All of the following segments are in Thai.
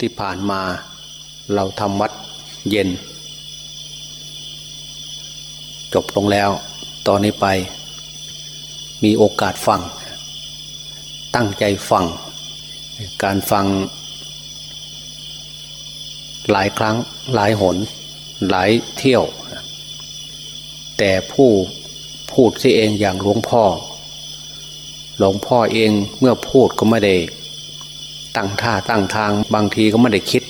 ที่ผ่านมาเราทำวัดเย็น จบลงแล้ว ตอนนี้ไป มีโอกาสฟัง ตั้งใจฟัง การฟัง หลายครั้งหลายหน หลายเที่ยว แต่ผู้พูดสิเองอย่างหลวงพ่อ หลวงพ่อเองเมื่อพูดก็ไม่ได้ ตั้งท่าตั้งทางบางทีก็ไม่ได้คิด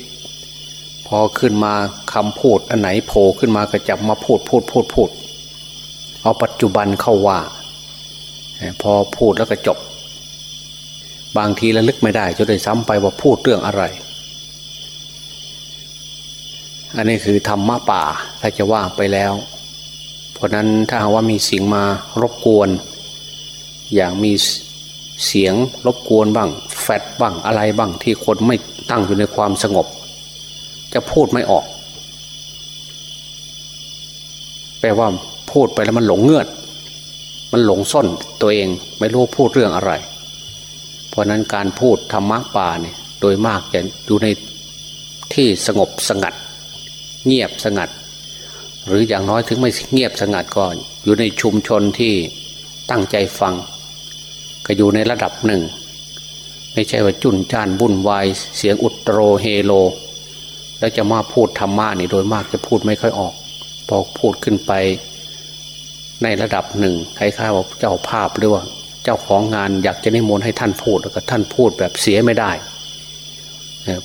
พอขึ้นมาคำพูดอันไหนโผล่ขึ้นมาก็จับมาพูดพูดพูดพูดเอาปัจจุบันเข้าว่า พอพูดแล้วก็จบ บางทีระลึกไม่ได้จะได้ซ้ำไปว่าพูดเรื่องอะไร อันนี้คือธรรมะป่าถ้าจะว่าไปแล้ว เพราะนั้นถ้าหากว่ามีสิ่งมารบกวน อย่างมี เสียงรบกวนบ้าง แฟดบ้างอะไรบ้างที่คนไม่ตั้งอยู่ในความสงบ จะพูดไม่ออก แปลว่าพูดไปแล้วมันหลงเงื่อดมันหลงส้นตัวเองไม่รู้พูดเรื่องอะไร เพราะนั้นการพูดธรรมะป่าเนี่ยโดยมากจะอยู่ในที่สงบสงัด เงียบสงัด หรืออย่างน้อยถึงไม่เงียบสงัดก่อน อยู่ในชุมชนที่ตั้งใจฟัง ก็อยู่ในระดับหนึ่ง ไม่ใช่ว่าจุนจ้านวุ่นวายเสียงอุตโรเฮโล แล้วจะมาพูดธรรมะนี่โดยมากจะพูดไม่ค่อยออก พอพูดขึ้นไป ในระดับหนึ่งคล้ายๆว่าเจ้าภาพหรือว่าเจ้าของงานอยากจะนิมนต์ให้ท่านพูดแล้วก็ท่านพูดแบบเสียไม่ได้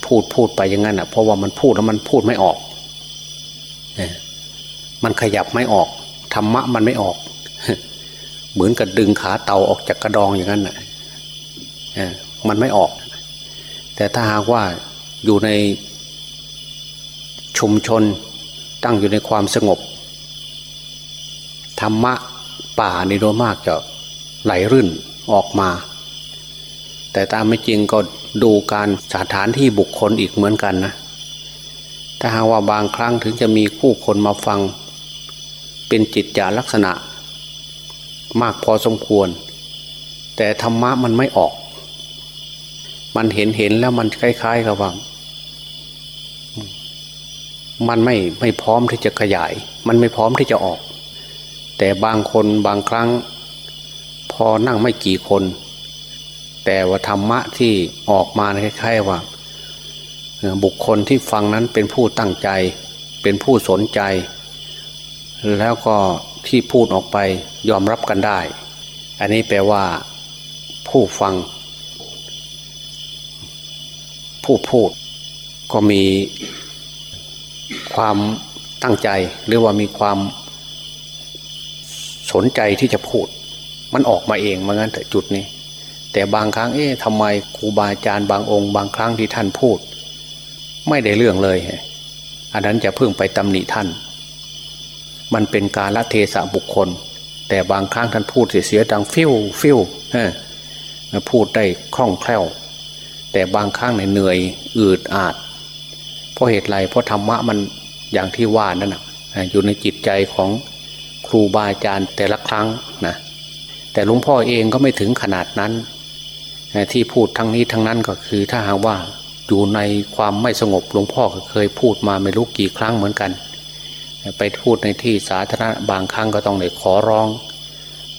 พูดพูดไปอย่างนั้นอะเพราะว่ามันพูดแล้วมันพูดไม่ออก มันขยับไม่ออกธรรมะมันไม่ออก เหมือนกับดึงขาเต่าออกจากกระดองอย่างนั้นน่ะมันไม่ออก แต่ถ้าหากว่าอยู่ในชุมชนตั้งอยู่ในความสงบ ธรรมะป่าในโดยมากจะไหลรื่นออกมา แต่ตามไม่จริงก็ดูการสถานที่บุคคลอีกเหมือนกันนะ ถ้าหากว่าบางครั้งถึงจะมีผู้คนมาฟัง เป็นจิตจาลักษณะ มากพอสมควร แต่ธรรมะมันไม่ออก มันเห็นเห็นแล้วมันคล้าย ๆ กับว่ามันไม่ไม่พร้อมที่จะขยาย มันไม่พร้อมที่จะออก แต่บางคนบางครั้ง พอนั่งไม่กี่คน แต่ว่าธรรมะที่ออกมาคล้ายๆว่า บุคคลที่ฟังนั้นเป็นผู้ตั้งใจ เป็นผู้สนใจ แล้วก็ ที่พูดออกไปยอมรับกันได้ อันนี้แปลว่า ผู้ฟัง ผู้พูด ก็มีความตั้งใจ หรือว่ามีความสนใจที่จะพูด มันออกมาเองมางั้นแต่จุดนี้แต่บางครั้งเอ๊ะทำไมครูบาอาจารย์บางองค์ บางครั้งที่ท่านพูด ไม่ได้เรื่องเลย อันนั้นจะเพิ่งไปตำหนิท่าน มันเป็นการละเทศะบุคคล แต่บางครั้งท่านพูดเสียดังฟิวฟิวพูดได้คล่องแคล่ว แต่บางครั้งเหนื่อยอืดอาด เพราะเหตุไรเพราะธรรมะมันอย่างที่ว่านั่นนะอยู่ในจิตใจของครูบาอาจารย์แต่ละครั้งนะแต่หลวงพ่อเองก็ไม่ถึงขนาดนั้น ที่พูดทั้งนี้ทั้งนั้นก็คือถ้าหากว่าอยู่ในความไม่สงบหลวงพ่อก็เคยพูดมาไม่รู้กี่ครั้งเหมือนกัน ไปพูดในที่สาธารณะบางครั้งก็ต้องเลยขอร้อง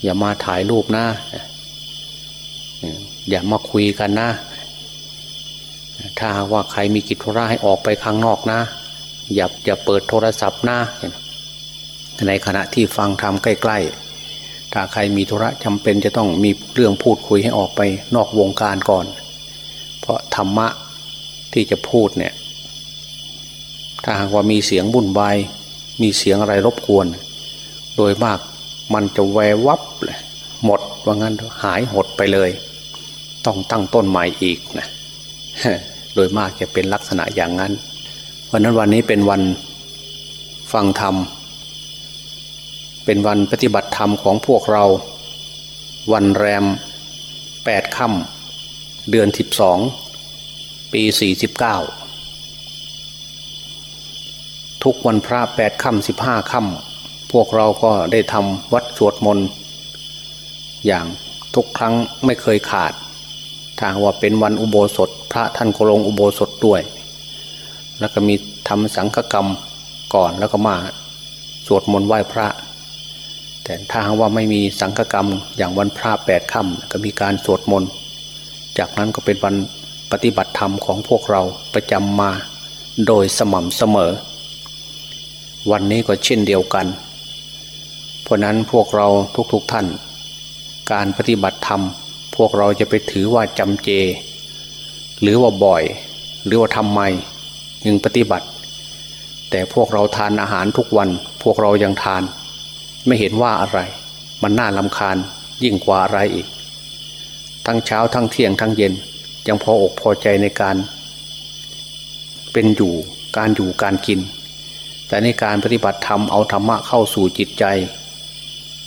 อย่ามาถ่ายรูปนะอย่ามาคุยกันนะ ถ้าว่าใครมีกิจธุระให้ออกไปข้างนอกนะ อย่าอย่าเปิดโทรศัพท์นะในขณะที่ฟังทำใกล้ๆ ถ้าใครมีธุระจำเป็นจะต้องมีเรื่องพูดคุยให้ออกไปนอกวงการก่อน เพราะธรรมะที่จะพูดเนี่ย ถ้าหากว่ามีเสียงบุ่นวาย มีเสียงอะไรรบกวน โดยมากมันจะแววับเลยหมดว่างั้นหายหดไปเลย ต้องตั้งต้นใหม่อีกนะโดยมากจะเป็นลักษณะอย่างนั้น วันนั้นวันนี้เป็นวันฟังธรรม เป็นวันปฏิบัติธรรมของพวกเรา วันแรมแปดค่ำเดือนสิบสองปีสี่สิบเก้า ทุกวันพระแปดค่ำสิบห้าค่ำพวกเราก็ได้ทำวัดสวดมนต์อย่างทุกครั้งไม่เคยขาดถ้าว่าเป็นวันอุโบสถ พระท่านก็ลงอุโบสถด้วย แล้วก็มีทำสังฆกรรมก่อนแล้วก็มาสวดมนต์ไหว้พระ แต่ถ้าว่าไม่มีสังฆกรรมอย่างวันพระแปดค่ำก็มีการสวดมนต์จากนั้นก็เป็นวันปฏิบัติธรรมของพวกเราประจำมาโดยสม่ำเสมอ วันนี้ก็เช่นเดียวกัน เพราะนั้นพวกเราทุกๆทท่าน การปฏิบัติธรรม พวกเราจะไปถือว่าจำเจ หรือว่าบ่อย หรือว่าทำไมยังปฏิบัติ แต่พวกเราทานอาหารทุกวัน พวกเรายังทาน ไม่เห็นว่าอะไร มันน่าลำคาญยิ่งกว่าอะไรอีก ทั้งเช้าทั้งเที่ยงทั้งเย็น ยังพออกพอใจในการ เป็นอยู่การอยู่การกิน แต่ในการปฏิบัติธรรมเอาธรรมะเข้าสู่จิตใจ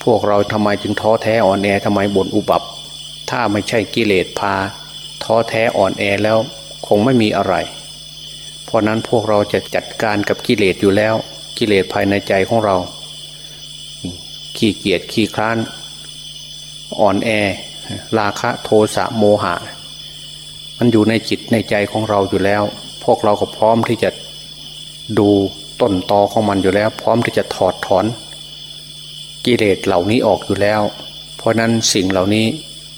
พวกเราทำไมจึงท้อแท้อ่อนแอทำไมบ่นอุบับ ถ้าไม่ใช่กิเลสพา ท้อแท้อ่อนแอแล้วคงไม่มีอะไร เพราะนั้นพวกเราจะจัดการกับกิเลสอยู่แล้ว กิเลสภายในใจของเรา ขี้เกียจขี้คร้าน อ่อนแอ ราคะโทสะโมหะ มันอยู่ในจิตในใจของเราอยู่แล้ว พวกเราก็พร้อมที่จะดู ต้นตอของมันอยู่แล้ว พร้อมที่จะถอดถอน กิเลสเหล่านี้ออกอยู่แล้ว เพราะนั้นสิ่งเหล่านี้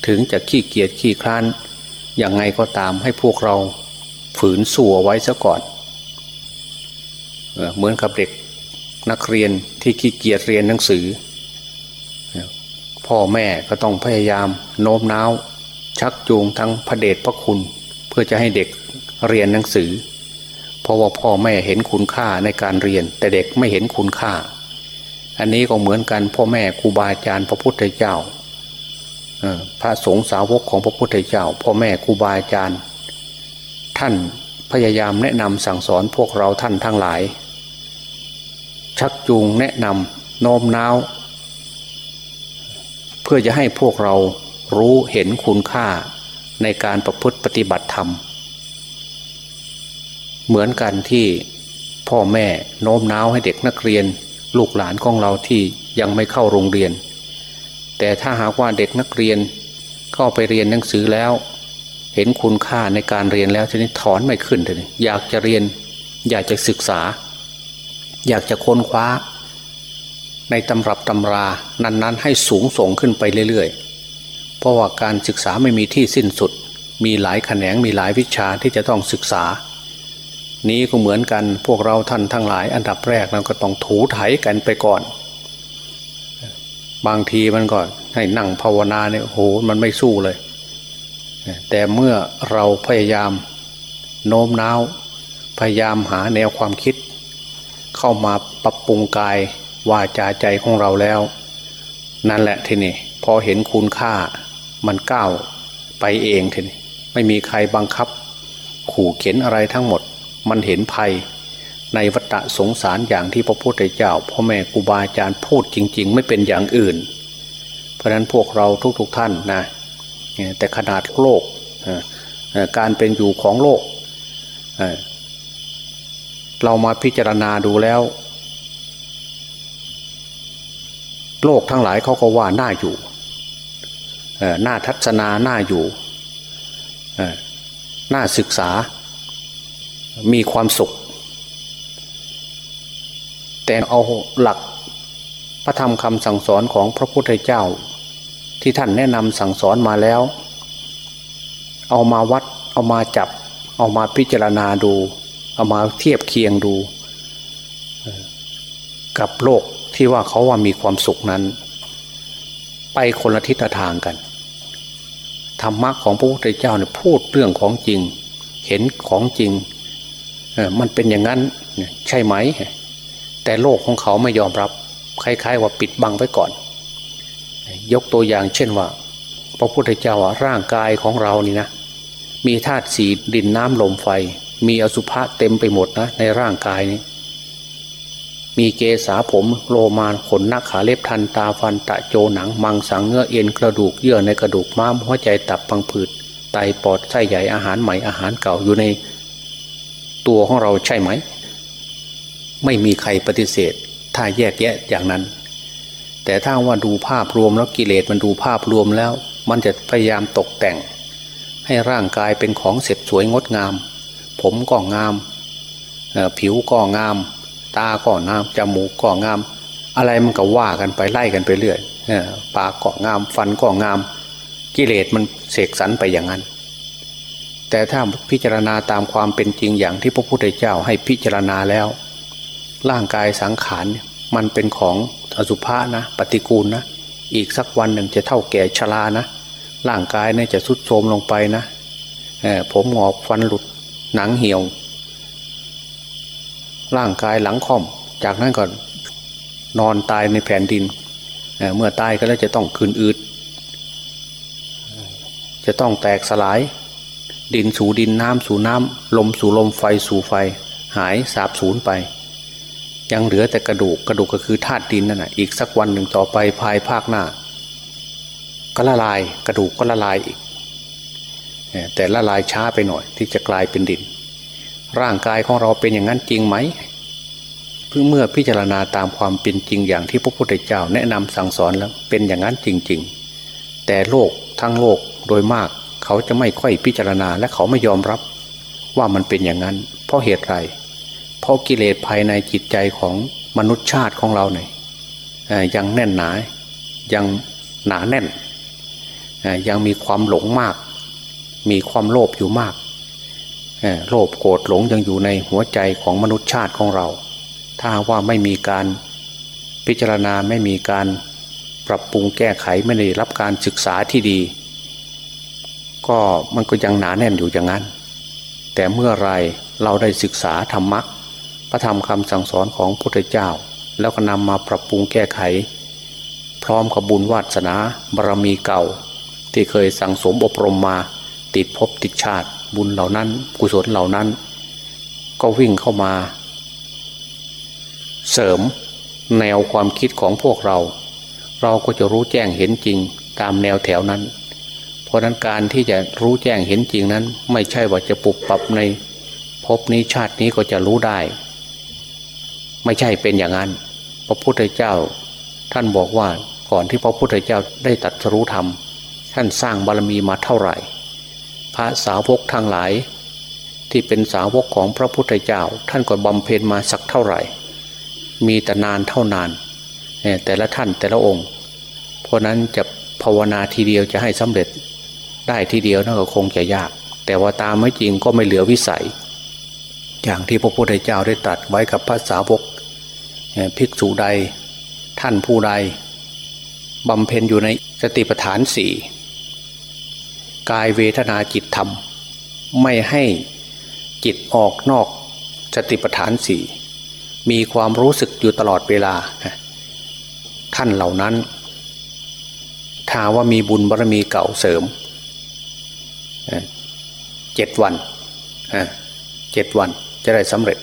ถึงจะขี้เกียจขี้คร้านอย่างไงก็ตามให้พวกเราฝืนสู้เอาไว้ซะก่อนเหมือนกับเด็กนักเรียนที่ขี้เกียจเรียนหนังสือ พ่อแม่ก็ต้องพยายามโน้มน้าว ชักจูงทั้งพระเดชพระคุณ เพื่อจะให้เด็กเรียนหนังสือ ราะว่าพ่อแม่เห็นคุณค่าในการเรียน แต่เด็กไม่เห็นคุณค่า อันนี้ก็เหมือนกันพ่อแม่ครูบาอาจารย์พระพุทธเจ้าพระสงฆ์สาวกของพระพุทธเจ้า พ่อแม่ครูบาอาจารย์ ท่านพยายามแนะนำสั่งสอนพวกเราท่านทั้งหลาย ชักจูงแนะนำโน้มน้าว เพื่อจะให้พวกเรารู้เห็นคุณค่าในการประพฤติปฏิบัติธรรม เหมือนกันที่พ่อแม่โน้มน้าวให้เด็กนักเรียน ลูกหลานของเราที่ยังไม่เข้าโรงเรียน แต่ถ้าหากว่าเด็กนักเรียนเข้าไปเรียนหนังสือแล้ว เห็นคุณค่าในการเรียนแล้วทีนี้ถอนไม่ขึ้นเลยอยากจะเรียน อยากจะศึกษา อยากจะค้นคว้า ในตำรับตำรานั้น ๆ ให้สูงส่งขึ้นไปเรื่อยๆ เพราะว่าการศึกษาไม่มีที่สิ้นสุด มีหลายแขนงมีหลายวิชาที่จะต้องศึกษา นี้ก็เหมือนกันพวกเราท่านทั้งหลาย อันดับแรกเราก็ต้องถูไถกันไปก่อน บางทีมันก็ให้นั่งภาวนาเนี่ยโหมันไม่สู้เลย แต่เมื่อเราพยายามโน้มน้าว พยายามหาแนวความคิด เข้ามาปรับปรุงกายวาจาใจของเราแล้ว นั่นแหละทีนี้พอเห็นคุณค่ามันก้าวไปเองทีนี้ไม่มีใครบังคับ ขู่เข็นอะไรทั้งหมด มันเห็นภัย ในวัฏสงสารอย่างที่พระพุทธเจ้าพ่อแม่ครูบาอาจารย์พูดจริง ๆ ไม่เป็นอย่างอื่น เพราะนั้นพวกเราทุกๆทท่านนะแต่ขนาดโลกการเป็นอยู่ของโลก เรามาพิจารณาดูแล้ว โลกทั้งหลายเขาก็ว่าน่าอยู่น่าทัศนาน่าอยู่น่าศึกษา มีความสุข แต่เอาหลักพระธรรมคำสั่งสอนของพระพุทธเจ้า ที่ท่านแนะนำสั่งสอนมาแล้ว เอามาวัด เอามาจับ เอามาพิจารณาดู เอามาเทียบเคียงดู กับโลกที่ว่าเขาว่ามีความสุขนั้น ไปคนละทิศทางกันธรรมะของพระพุทธเจ้าเนี่ยพูดเรื่องของจริง เห็นของจริง มันเป็นอย่างนั้นใช่ไหม แต่โลกของเขาไม่ยอมรับ คล้ายๆ ว่าปิดบังไว้ก่อน ยกตัวอย่างเช่นว่า พระพุทธเจ้าร่างกายของเรานี่นะ มีธาตุสีดินน้ำลมไฟ มีอสุภะเต็มไปหมดนะในร่างกายนี้ มีเกสาผมโลมานขนนักขาเล็บทันตาฟันตะโจหนัง มังสังเนื้อเอ็นกระดูกเยื่อในกระดูกม้ามหัวใจตับพังผืดไตปอดไส้ใหญ่อาหารใหม่อาหารเก่าอยู่ใน ตัวของเราใช่ไหม ไม่มีใครปฏิเสธ ถ้าแยกแยะอย่างนั้น แต่ถ้าว่าดูภาพรวมแล้วกิเลสมันดูภาพรวมแล้ว มันจะพยายามตกแต่ง ให้ร่างกายเป็นของเสร็จสวยงดงาม ผมก็งาม ผิวก็งาม ตาก็งามจมูกก็งาม อะไรมันก็ว่ากันไปไล่กันไปเรื่อยปากก็งาม ฟันก็งาม กิเลสมันเสกสรรไปอย่างนั้น แต่ถ้าพิจารณาตามความเป็นจริงอย่างที่พระพุทธเจ้าให้พิจารณาแล้ว ร่างกายสังขารมันเป็นของอสุภะนะ ปฏิกูลนะ อีกสักวันหนึ่งจะเท่าแก่ชรานะ ร่างกายเนี่ยจะสุดโทรมลงไปนะผมหงอกฟันหลุดหนังเหี่ยว ร่างกายหลังค่อม จากนั้นก็นอนตายในแผ่นดินเเมื่อตายก็แล้วจะต้องคืนอืดจะต้องแตกสลาย ดินสู่ดินน้ำสู่น้ำลมสู่ลมไฟสู่ไฟ หายสาบสูญไป ยังเหลือแต่กระดูกกระดูกก็คือธาตุดินนั่นแหะอีกสักวันหนึ่งต่อไปภายภาคหน้า ก็ละลายกระดูกก็ละลายอีก แต่ละลายช้าไปหน่อยที่จะกลายเป็นดิน ร่างกายของเราเป็นอย่างนั้นจริงไหมเพื่อเมื่อพิจารณาตามความเป็นจริงอย่างที่พระพุทธเจ้าแนะนำสั่งสอนแล้วเป็นอย่างนั้นจริง ๆ แต่โลกทั้งโลกโดยมาก เขาจะไม่ค่อยพิจารณาและเขาไม่ยอมรับว่ามันเป็นอย่างนั้น เพราะเหตุไร เพราะกิเลสภายในจิตใจของมนุษย์ชาติของเราเนี่ยยังแน่นหนา ยังหนาแน่น ยังมีความหลงมาก มีความโลภอยู่มาก โลภโกรธหลงยังอยู่ในหัวใจของมนุษย์ชาติของเรา ถ้าว่าไม่มีการพิจารณาไม่มีการปรับปรุงแก้ไขไม่ได้รับการศึกษาที่ดี ก็มันก็ยังหนาแน่นอยู่อย่างนั้น แต่เมื่อไรเราได้ศึกษาธรรมะพระธรรมคำสั่งสอนของพระพุทธเจ้า แล้วก็นำมาปรับปรุงแก้ไข พร้อมกับบุญวาสนาบารมีเก่า ที่เคยสั่งสมอบรมมาติดภพติดชาติ บุญเหล่านั้น กุศลเหล่านั้น ก็วิ่งเข้ามา เสริมแนวความคิดของพวกเรา เราก็จะรู้แจ้งเห็นจริงตามแนวแถวนั้น เพราะนั้นการที่จะรู้แจ้งเห็นจริงนั้น ไม่ใช่ว่าจะปรับปรับในภพนี้ชาตินี้ก็จะรู้ได้ ไม่ใช่เป็นอย่างนั้น พระพุทธเจ้า ท่านบอกว่าก่อนที่พระพุทธเจ้าได้ตัดรู้ธรรม ท่านสร้างบารมีมาเท่าไหร่ พระสาวกทางหลาย ที่เป็นสาวกของพระพุทธเจ้า ท่านก็บำเพ็ญมาสักเท่าไหร่ มีแต่นานเท่านานแต่ละท่านแต่ละองค์ เพราะนั้นจะภาวนาทีเดียวจะให้สำเร็จ ได้ทีเดียวนั่นก็คงจะยาก แต่ว่าตามไม่จริงก็ไม่เหลือวิสัย อย่างที่พระพุทธเจ้าได้ตรัสไว้กับพระสาวกภิกษุใดท่านผู้ใดบำเพ็ญอยู่ในสติปัฏฐานสี่กายเวทนาจิตธรรม ไม่ให้จิตออกนอกสติปัฏฐานสี่มีความรู้สึกอยู่ตลอดเวลา ท่านเหล่านั้นถ้าว่ามีบุญบารมีเก่าเสริม เจ็ดวันเจ็ดวันจะได้สำเร็จ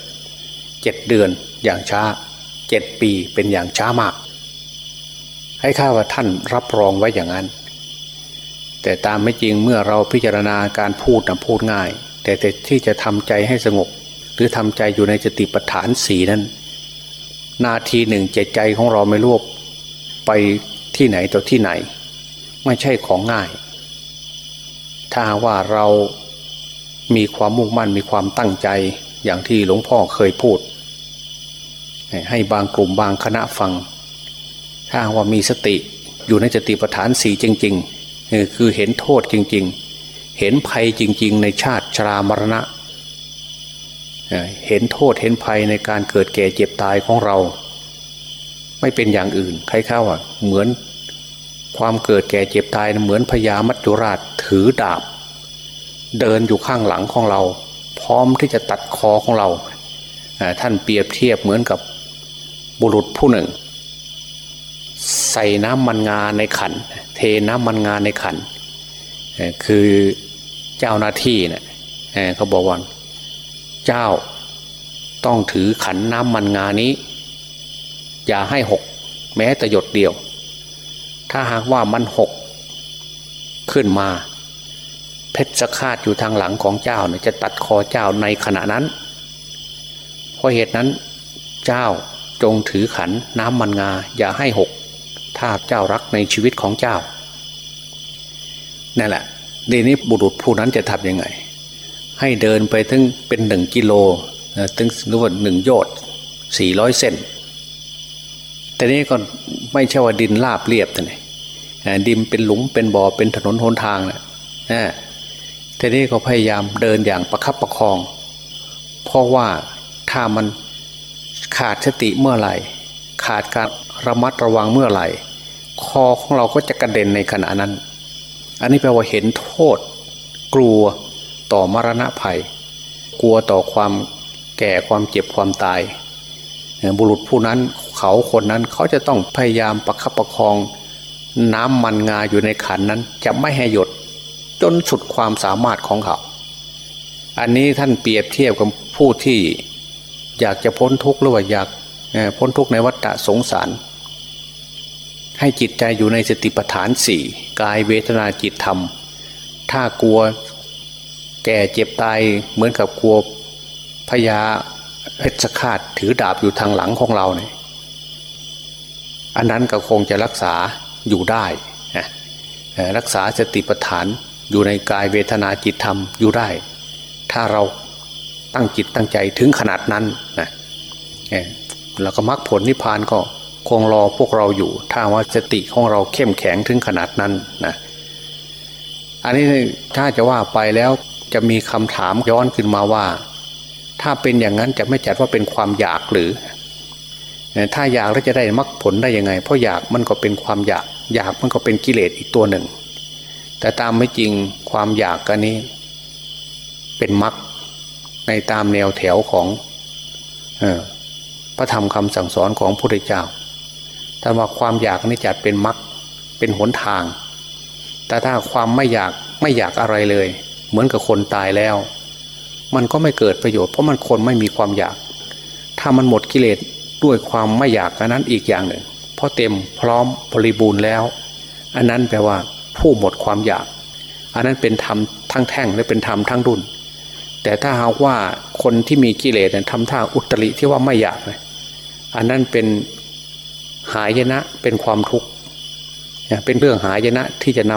เจ็ดเดือนอย่างช้าเจ็ดปีเป็นอย่างช้ามาก ให้ข้าว่าท่านรับรองไว้อย่างนั้น แต่ตามไม่จริงเมื่อเราพิจารณาการพูดนะพูดง่าย แต่แต่ที่จะทำใจให้สงบ หรือทำใจอยู่ในสติปัฏฐานสีนั้น นาทีหนึ่งใจใจของเราไม่รวบไปที่ไหนต่อที่ไหน ไม่ใช่ของง่าย ถ้าว่าเรามีความมุ่งมั่นมีความตั้งใจอย่างที่หลวงพ่อเคยพูด ให้บางกลุ่มบางคณะฟัง ถ้าว่ามีสติอยู่ในสติปัฏฐานสีจริง ๆ คือเห็นโทษจริง ๆ เห็นภัยจริง ๆ ในชาติชรามรณะ เห็นโทษเห็นภัยในการเกิดแก่เจ็บตายของเรา ไม่เป็นอย่างอื่นใครเข้าอะเหมือน ความเกิดแก่เจ็บตายเหมือนพญามัจจุราชถือดาบ เดินอยู่ข้างหลังของเรา พร้อมที่จะตัดคอของเราท่านเปรียบเทียบเหมือนกับบุรุษผู้หนึ่ง ใส่น้ำมันงาในขัน เทน้ำมันงาในขัน คือเจ้าหน้าที่เนะี่ยเขาบอกว่าเจ้าต้องถือขันน้ำมันงานี้ อย่าให้หก แม้แต่หยดเดียว ถ้าหากว่ามันหกขึ้นมา เพชรสคาดอยู่ทางหลังของเจ้าเนี่ยจะตัดคอเจ้าในขณะนั้น เพราะเหตุนั้นเจ้าจงถือขันน้ำมันงา อย่าให้หก ถ้าเจ้ารักในชีวิตของเจ้านั่นแหละดีนี้บุรุษผู้นั้นจะทำยังไง ให้เดินไปถึงเป็นหนึ่งกิโลตึงหรือว่าหนึ่งโยชน์สี่ร้อยเซน แต่นี้ก็ไม่ใช่ว่าดินราบเรียบแต่ไหนดินเป็นหลุมเป็นบ่อเป็นถนนหนทางนะทีนี้ก็พยายามเดินอย่างประคับประคอง เพราะว่าถ้ามันขาดสติเมื่อไหร่ ขาดการระมัดระวังเมื่อไหร่ คอของเราก็จะกระเด็นในขณะนั้น อันนี้แปลว่าเห็นโทษ กลัวต่อมรณะภัย กลัวต่อความแก่ความเจ็บความตาย บุรุษผู้นั้น เขาคนนั้นเขาจะต้องพยายามประคับประคอง น้ำมันงาอยู่ในขันนั้นจะไม่ให้หยดจนสุดความสามารถของเขา อันนี้ท่านเปรียบเทียบกับผู้ที่อยากจะพ้นทุกข์หรือว่าอยากพ้นทุกข์ในวัฏสงสาร ให้จิตใจอยู่ในสติปัฏฐานสี่กายเวทนาจิตธรรม ถ้ากลัวแก่เจ็บตายเหมือนกับกลัวพญาเพชรฆาตถือดาบอยู่ทางหลังของเราเนี่ย อันนั้นก็คงจะรักษาอยู่ได้รักษาสติปัฏฐานอยู่ในกายเวทนาจิตธรรมอยู่ได้ ถ้าเราตั้งจิตตั้งใจถึงขนาดนั้นนะแล้วก็มรรคผลนิพพานก็คงรอพวกเราอยู่ ถ้าว่าสติของเราเข้มแข็งถึงขนาดนั้นนะอันนี้ถ้าจะว่าไปแล้วจะมีคำถามย้อนขึ้นมาว่า ถ้าเป็นอย่างนั้นจะไม่จัดว่าเป็นความอยากหรือ ถ้าอยากแล้วจะได้มรรคผลได้ยังไง เพราะอยากมันก็เป็นความอยาก อยากมันก็เป็นกิเลสอีกตัวหนึ่ง แต่ตามไม่จริงความอยากกันนี้ เป็นมรรคในตามแนวแถวของอพระธรรมคำสั่งสอนของพระพุทธเจ้าแต่ว่าความอยากนี่จัดเป็นมรรคเป็นหนทาง แต่ถ้าความไม่อยากไม่อยากอะไรเลย เหมือนกับคนตายแล้ว มันก็ไม่เกิดประโยชน์เพราะมันคนไม่มีความอยาก ถ้ามันหมดกิเลส ด้วยความไม่อยากอันนั้นอีกอย่างหนึ่งเพราะเต็มพร้อมบริบูรณ์แล้ว อันนั้นแปลว่าผู้หมดความอยาก อันนั้นเป็นธรรมทั้งแท่งและเป็นธรรมทั้งรุ่น แต่ถ้าหากว่าคนที่มีกิเลสทำท่าอุตริที่ว่าไม่อยากเลยอันนั้นเป็นหายนะเป็นความทุกข์เป็นเรื่องหายนะที่จะน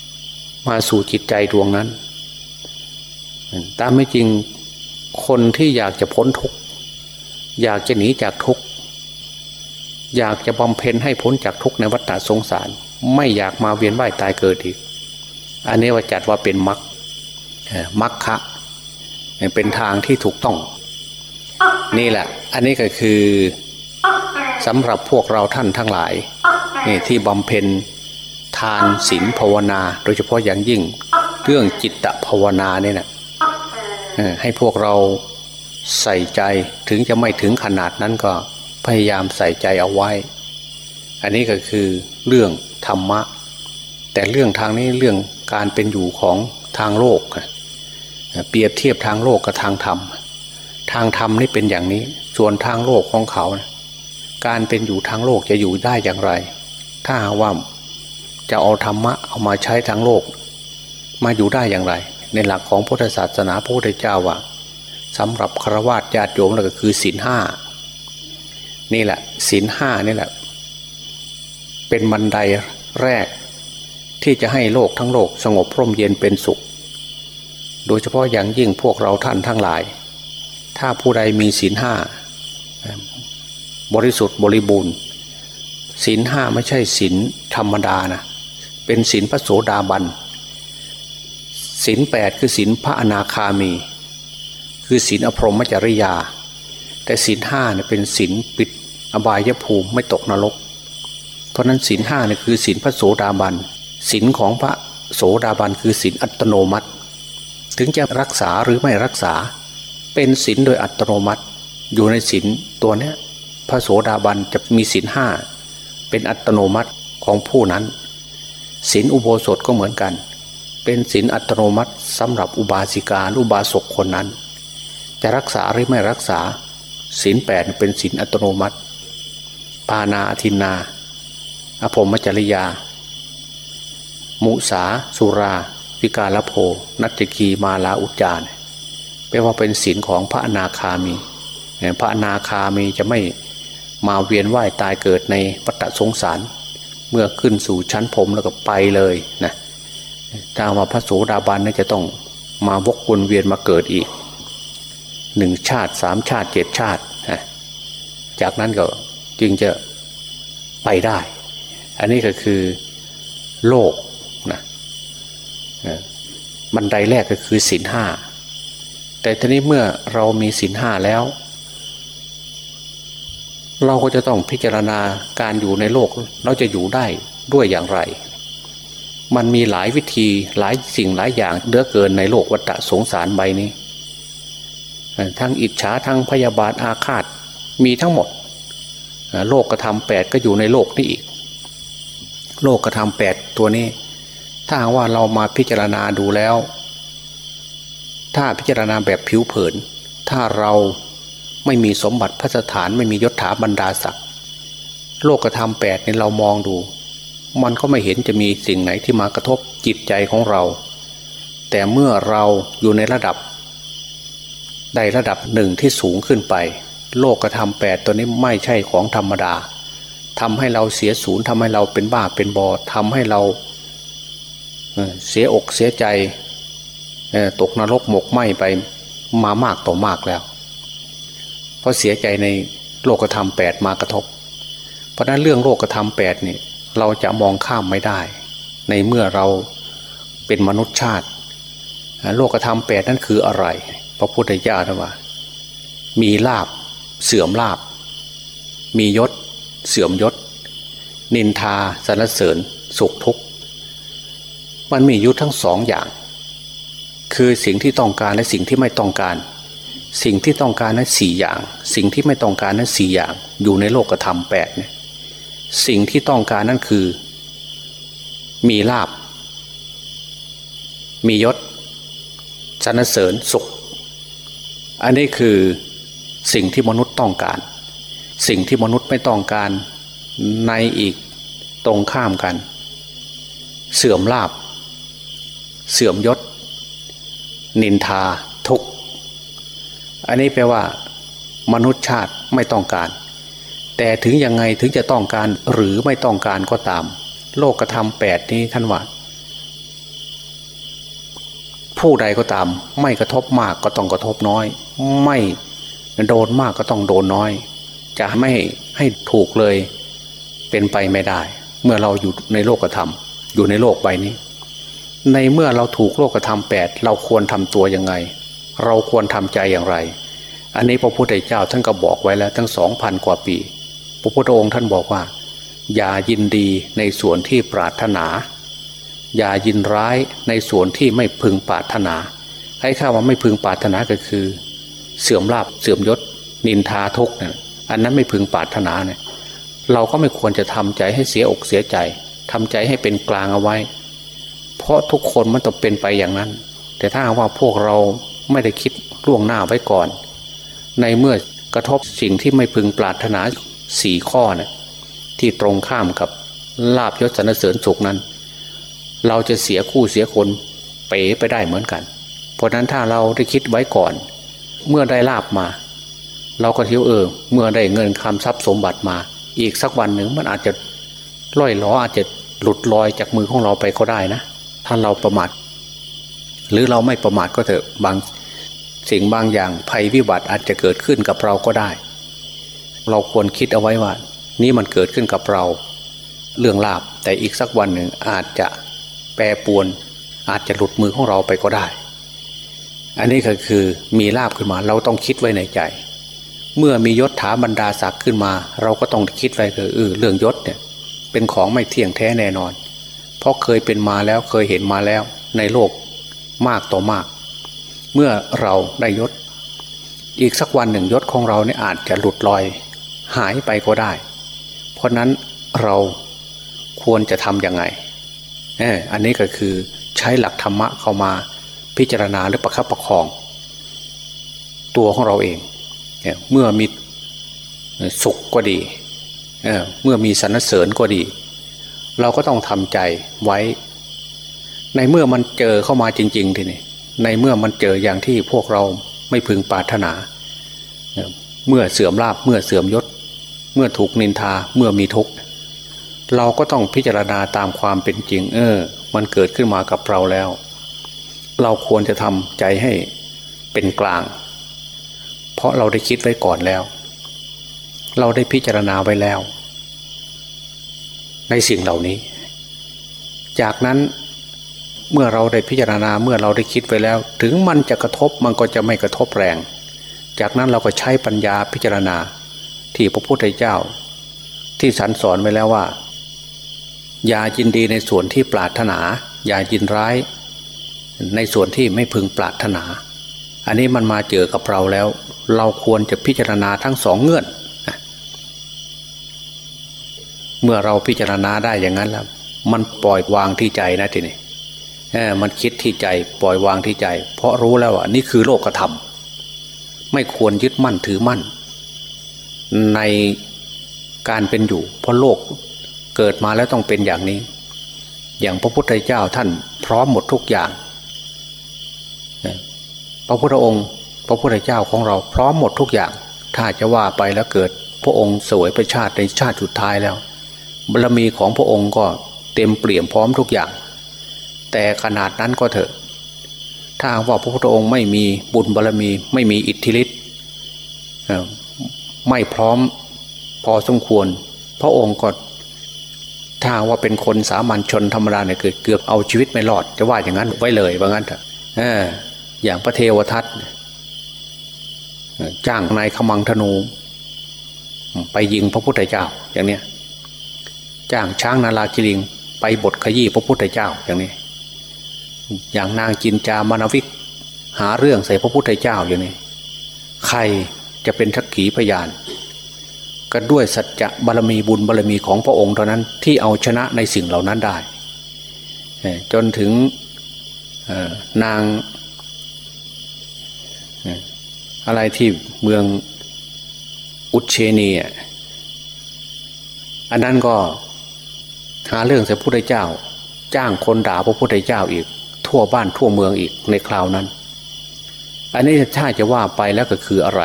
ำมาสู่จิตใจดวงนั้น ตามไม่จริงคนที่อยากจะพ้นทุกข์ อยากจะหนีจากทุกข์อยากจะบำเพ็ญให้พ้นจากทุกข์ในวัฏสงสาร ไม่อยากมาเวียนว่ายตายเกิดอีก อันนี้ว่าจัดว่าเป็นมรรคมรรคะเป็นทางที่ถูกต้อง นี่แหละ อันนี้ก็คือสำหรับพวกเราท่านทั้งหลายนี่ที่บำเพ็ญทานศีลภาวนา โดยเฉพาะอย่างยิ่ง เรื่องจิตตภาวนาเนี่ยนะให้พวกเรา ใส่ใจถึงจะไม่ถึงขนาดนั้นก็พยายามใส่ใจเอาไว้ อันนี้ก็คือเรื่องธรรมะ แต่เรื่องทางนี้เรื่องการเป็นอยู่ของทางโลก เปรียบเทียบทางโลกกับทางธรรม ทางธรรมนี่เป็นอย่างนี้ ส่วนทางโลกของเขา การเป็นอยู่ทางโลกจะอยู่ได้อย่างไร ถ้าว่าจะเอาธรรมะเอามาใช้ทางโลก มาอยู่ได้อย่างไร ในหลักของพุทธศาสนาพระพุทธเจ้าว่า สำหรับฆราวาสญาติโยมแล้วก็คือศีลห้านี่แหละศีลห้านี่แหละ เป็นบันไดแรกที่จะให้โลกทั้งโลกสงบพร่มเย็นเป็นสุข โดยเฉพาะอย่างยิ่งพวกเราท่านทั้งหลาย ถ้าผู้ใดมีศีลห้าบริสุทธิ์บริบูรณ์ศีลห้าไม่ใช่ศีลธรรมดานะเป็นศีลพระโสดาบันศีลแปดคือศีลพระอนาคามี คือศีลอภรมจริยา แต่ศีลห้าเนี่ยเป็นศีลปิดอบายภูมิไม่ตกนรก เพราะนั้นศีลห้าเนี่ยคือศีลพระโสดาบันศีลของพระโสดาบันคือศีลอัตโนมัติ ถึงจะรักษาหรือไม่รักษา เป็นศีลโดยอัตโนมัติ อยู่ในศีลตัวเนี้ยพระโสดาบันจะมีศีลห้าเป็นอัตโนมัติของผู้นั้นศีลอุโบสถก็เหมือนกัน เป็นศีลอัตโนมัติสำหรับอุบาสิกาอุบาสกคนนั้น จะรักษาหรือไม่รักษาศีลแปดเป็นศีลอัตโนมัติ ปานาทินา อภมจริยา มุสาสุราวิกาลโภ นัตกีมาลาอุจารแปลว่าเป็นศีลของพระอนาคามี พระอนาคามีจะไม่มาเวียนว่ายตายเกิดในปัตตสงสาร เมื่อขึ้นสู่ชั้นผมแล้วก็ไปเลยนะถ้าว่าพระโสดาบันนี่จะต้องมาวกวนเวียนมาเกิดอีก หนึ่งชาติสามชาติเจ็ดชาติ จากนั้นก็จึงจะไปได้ อันนี้ก็คือโลกนะบันไดแรกก็คือศีลห้า แต่ทีนี้เมื่อเรามีศีลห้าแล้ว เราก็จะต้องพิจารณาการอยู่ในโลกเราจะอยู่ได้ด้วยอย่างไร มันมีหลายวิธีหลายสิ่งหลายอย่างเดือเกินในโลกวัฏสงสารใบนี้ ทั้งอิจฉาทั้งพยาบาทอาฆาตมีทั้งหมด โลกกระทำแปดก็อยู่ในโลกนี้อีก โลกกระทำแปดตัวนี้ ถ้าว่าเรามาพิจารณาดูแล้ว ถ้าพิจารณาแบบผิวเผิน ถ้าเราไม่มีสมบัติพระสถานไม่มียศถาบรรดาศักดิ์โลกกระทำแปดนี่เรามองดู มันก็ไม่เห็นจะมีสิ่งไหนที่มากระทบจิตใจของเรา แต่เมื่อเราอยู่ในระดับ ใดระดับหนึ่งที่สูงขึ้นไป โลกกระทำแปดตัวนี้ไม่ใช่ของธรรมดาทำให้เราเสียศูนย์ทำให้เราเป็นบ้าเป็นบอทำให้เราเสียอกเสียใจตกนรกหมกไหมไปมามากต่อมากแล้ว เพราะเสียใจในโลกธรรมแปดมากระทบ เพราะนั้นเรื่องโลกธรรมแปดนี่เราจะมองข้ามไม่ได้ ในเมื่อเราเป็นมนุษย์ชาติ โลกธรรมแปดนั่นคืออะไร พระพุทธเจ้าทว่า มีลาบเสื่อมลาบ มียศ เสื่อมยศ นินทาสรรเสริญสุขทุกข์มันมียุทธทั้งสองอย่าง คือสิ่งที่ต้องการและสิ่งที่ไม่ต้องการ สิ่งที่ต้องการนั้นสี่อย่าง สิ่งที่ไม่ต้องการนั้นสี่อย่าง อยู่ในโลกธรรมแปดเนี่ยสิ่งที่ต้องการนั่นคือ มีลาบ มียศสรรเสริญสุข อันนี้คือสิ่งที่มนุษย์ต้องการ สิ่งที่มนุษย์ไม่ต้องการในอีกตรงข้ามกัน เสื่อมลาบ เสื่อมยศ นินทาทุกอันนี้แปลว่า มนุษย์ชาติไม่ต้องการ แต่ถึงยังไงถึงจะต้องการหรือไม่ต้องการก็ตาม โลกธรรมแปดนี้ท่านว่าผู้ใดก็ตาม ไม่กระทบมากก็ต้องกระทบน้อย ไม่โดนมากก็ต้องโดนน้อย จะไม่ให้ถูกเลยเป็นไปไม่ได้ เมื่อเราอยู่ในโลกธรรม อยู่ในโลกใบนี้ ในเมื่อเราถูกโลกธรรมแปดเราควรทำตัวยังไง เราควรทำใจอย่างไร อันนี้พระพุทธเจ้าท่านก็บอกไว้แล้ว ทั้งสองพันกว่าปี พระพุทธองค์ท่านบอกว่า อย่ายินดีในส่วนที่ปรารถนา อย่ายินร้ายในส่วนที่ไม่พึงปรารถนาให้ข้าว่าไม่พึงปรารถนาก็คือ เสื่อมลาบเสื่อมยศ นินทาทุกเนี่ยอันนั้นไม่พึงปรารถนาเนี่ยเราก็ไม่ควรจะทำใจให้เสียอกเสียใจทำใจให้เป็นกลางเอาไว้ เพราะทุกคนมันต้องเป็นไปอย่างนั้น แต่ถ้าว่าพวกเราไม่ได้คิดล่วงหน้าไว้ก่อน ในเมื่อกระทบสิ่งที่ไม่พึงปรารถนาสี่ข้อเนี่ยที่ตรงข้ามกับลาบยศสรรเสริญสุขนั้น เราจะเสียคู่เสียคนเป๋ไปได้เหมือนกัน เพราะนั้นถ้าเราได้คิดไว้ก่อน เมื่อได้ลาบมา เราก็เที่ยวเออ เมื่อได้เงินคำทรัพย์สมบัติมา อีกสักวันหนึ่งมันอาจจะล่อยล้ออาจจะหลุดลอยจากมือของเราไปก็ได้นะ ถ้าเราประมาทหรือเราไม่ประมาทก็เถอะบางสิ่งบางอย่างภัยวิบัติอาจจะเกิดขึ้นกับเราก็ได้ เราควรคิดเอาไว้ว่า นี่มันเกิดขึ้นกับเรา เรื่องลาบแต่อีกสักวันหนึ่งอาจจะแปรปวนอาจจะหลุดมือของเราไปก็ได้ อันนี้ก็คือมีลาบขึ้นมา เราต้องคิดไว้ในใจ เมื่อมียศถาบรรดาศักดิ์ขึ้นมา เราก็ต้องคิดไว้คือเออเรื่องยศเนี่ยเป็นของไม่เที่ยงแท้แน่นอน เพราะเคยเป็นมาแล้วเคยเห็นมาแล้วในโลกมากต่อมาก เมื่อเราได้ยศ อีกสักวันหนึ่งยศของเราเนี่ยอาจจะหลุดลอย หายไปก็ได้ เพราะนั้นเราควรจะทำยังไงเอออันนี้ก็คือใช้หลักธรรมะเข้ามา พิจารณาหรือประคับประคอง ตัวของเราเองเมื่อมีสุขก็ดีเมื่อมีสรรเสริญก็ดี เราก็ต้องทำใจไว้ ในเมื่อมันเจอเข้ามาจริง ๆ ทีนี้ในเมื่อมันเจออย่างที่พวกเราไม่พึงปรารถนา เมื่อเสื่อมลาบเมื่อเสื่อมยศ เมื่อถูกนินทาเมื่อมีทุกข์เราก็ต้องพิจารณาตามความเป็นจริง เออ มันเกิดขึ้นมากับเราแล้ว เราควรจะทำใจให้เป็นกลาง เพราะเราได้คิดไว้ก่อนแล้ว เราได้พิจารณาไว้แล้ว ในสิ่งเหล่านี้ จากนั้นเมื่อเราได้พิจารณาเมื่อเราได้คิดไว้แล้ว ถึงมันจะกระทบมันก็จะไม่กระทบแรง จากนั้นเราก็ใช้ปัญญาพิจารณาที่พระพุทธเจ้า ที่สันสอนไว้แล้วว่า อย่ายินดีในส่วนที่ปรารถนา อย่ายินร้าย ในส่วนที่ไม่พึงปรารถนา อันนี้มันมาเจอกับเราแล้ว เราควรจะพิจารณาทั้งสองเงื่อน เมื่อเราพิจารณาได้อย่างนั้นแล้ว มันปล่อยวางที่ใจนะทีนี้มันคิดที่ใจปล่อยวางที่ใจ เพราะรู้แล้วว่านี่คือโลกธรรม ไม่ควรยึดมั่นถือมั่น ในการเป็นอยู่ เพราะโลกเกิดมาแล้วต้องเป็นอย่างนี้ อย่างพระพุทธเจ้าท่านพร้อมหมดทุกอย่าง พระพุทธองค์ พระพุทธเจ้าของเราพร้อมหมดทุกอย่าง ถ้าจะว่าไปแล้วเกิด พระองค์สวยประชาติในชาติสุดท้ายแล้วบารมีของพระองค์ก็เต็มเปี่ยมพร้อมทุกอย่าง แต่ขนาดนั้นก็เถอะ ถ้าว่าพระพุทธองค์ไม่มีบุญบารรมี ไม่มีอิทธิฤทธิ์ไม่พร้อมพอสมควร พระองค์ก็ถ้าว่าเป็นคนสามัญชนธรรมดาเนี่ยเกือบเอาชีวิตไม่รอด จะว่าอย่างนั้นไว้เลยว่างั้นเถอะ อย่างพระเทวทัตจ้างนายขมังธนู ไปยิงพระพุทธเจ้าอย่างเนี้ยจ้างช้างนาลากิลิง ไปบทขยี้พระพุทธเจ้าอย่างนี้ อย่างนางจินจามานวิก หาเรื่องใส่พระพุทธเจ้าอย่างนี้ ใครจะเป็นทักขีพยาน ก็ด้วยสัจจะบารมีบุญบารมีของพระองค์เท่านั้นที่เอาชนะในสิ่งเหล่านั้นได้ จนถึงนาง อะไรที่เมืองอุเชนีอันนั้นก็หาเรื่องใส่พระพุทธเจ้า จ้างคนด่าพระพุทธเจ้าอีก ทั่วบ้านทั่วเมืองอีกในคราวนั้น อันนี้ถ้าจะว่าไปแล้วก็คืออะไร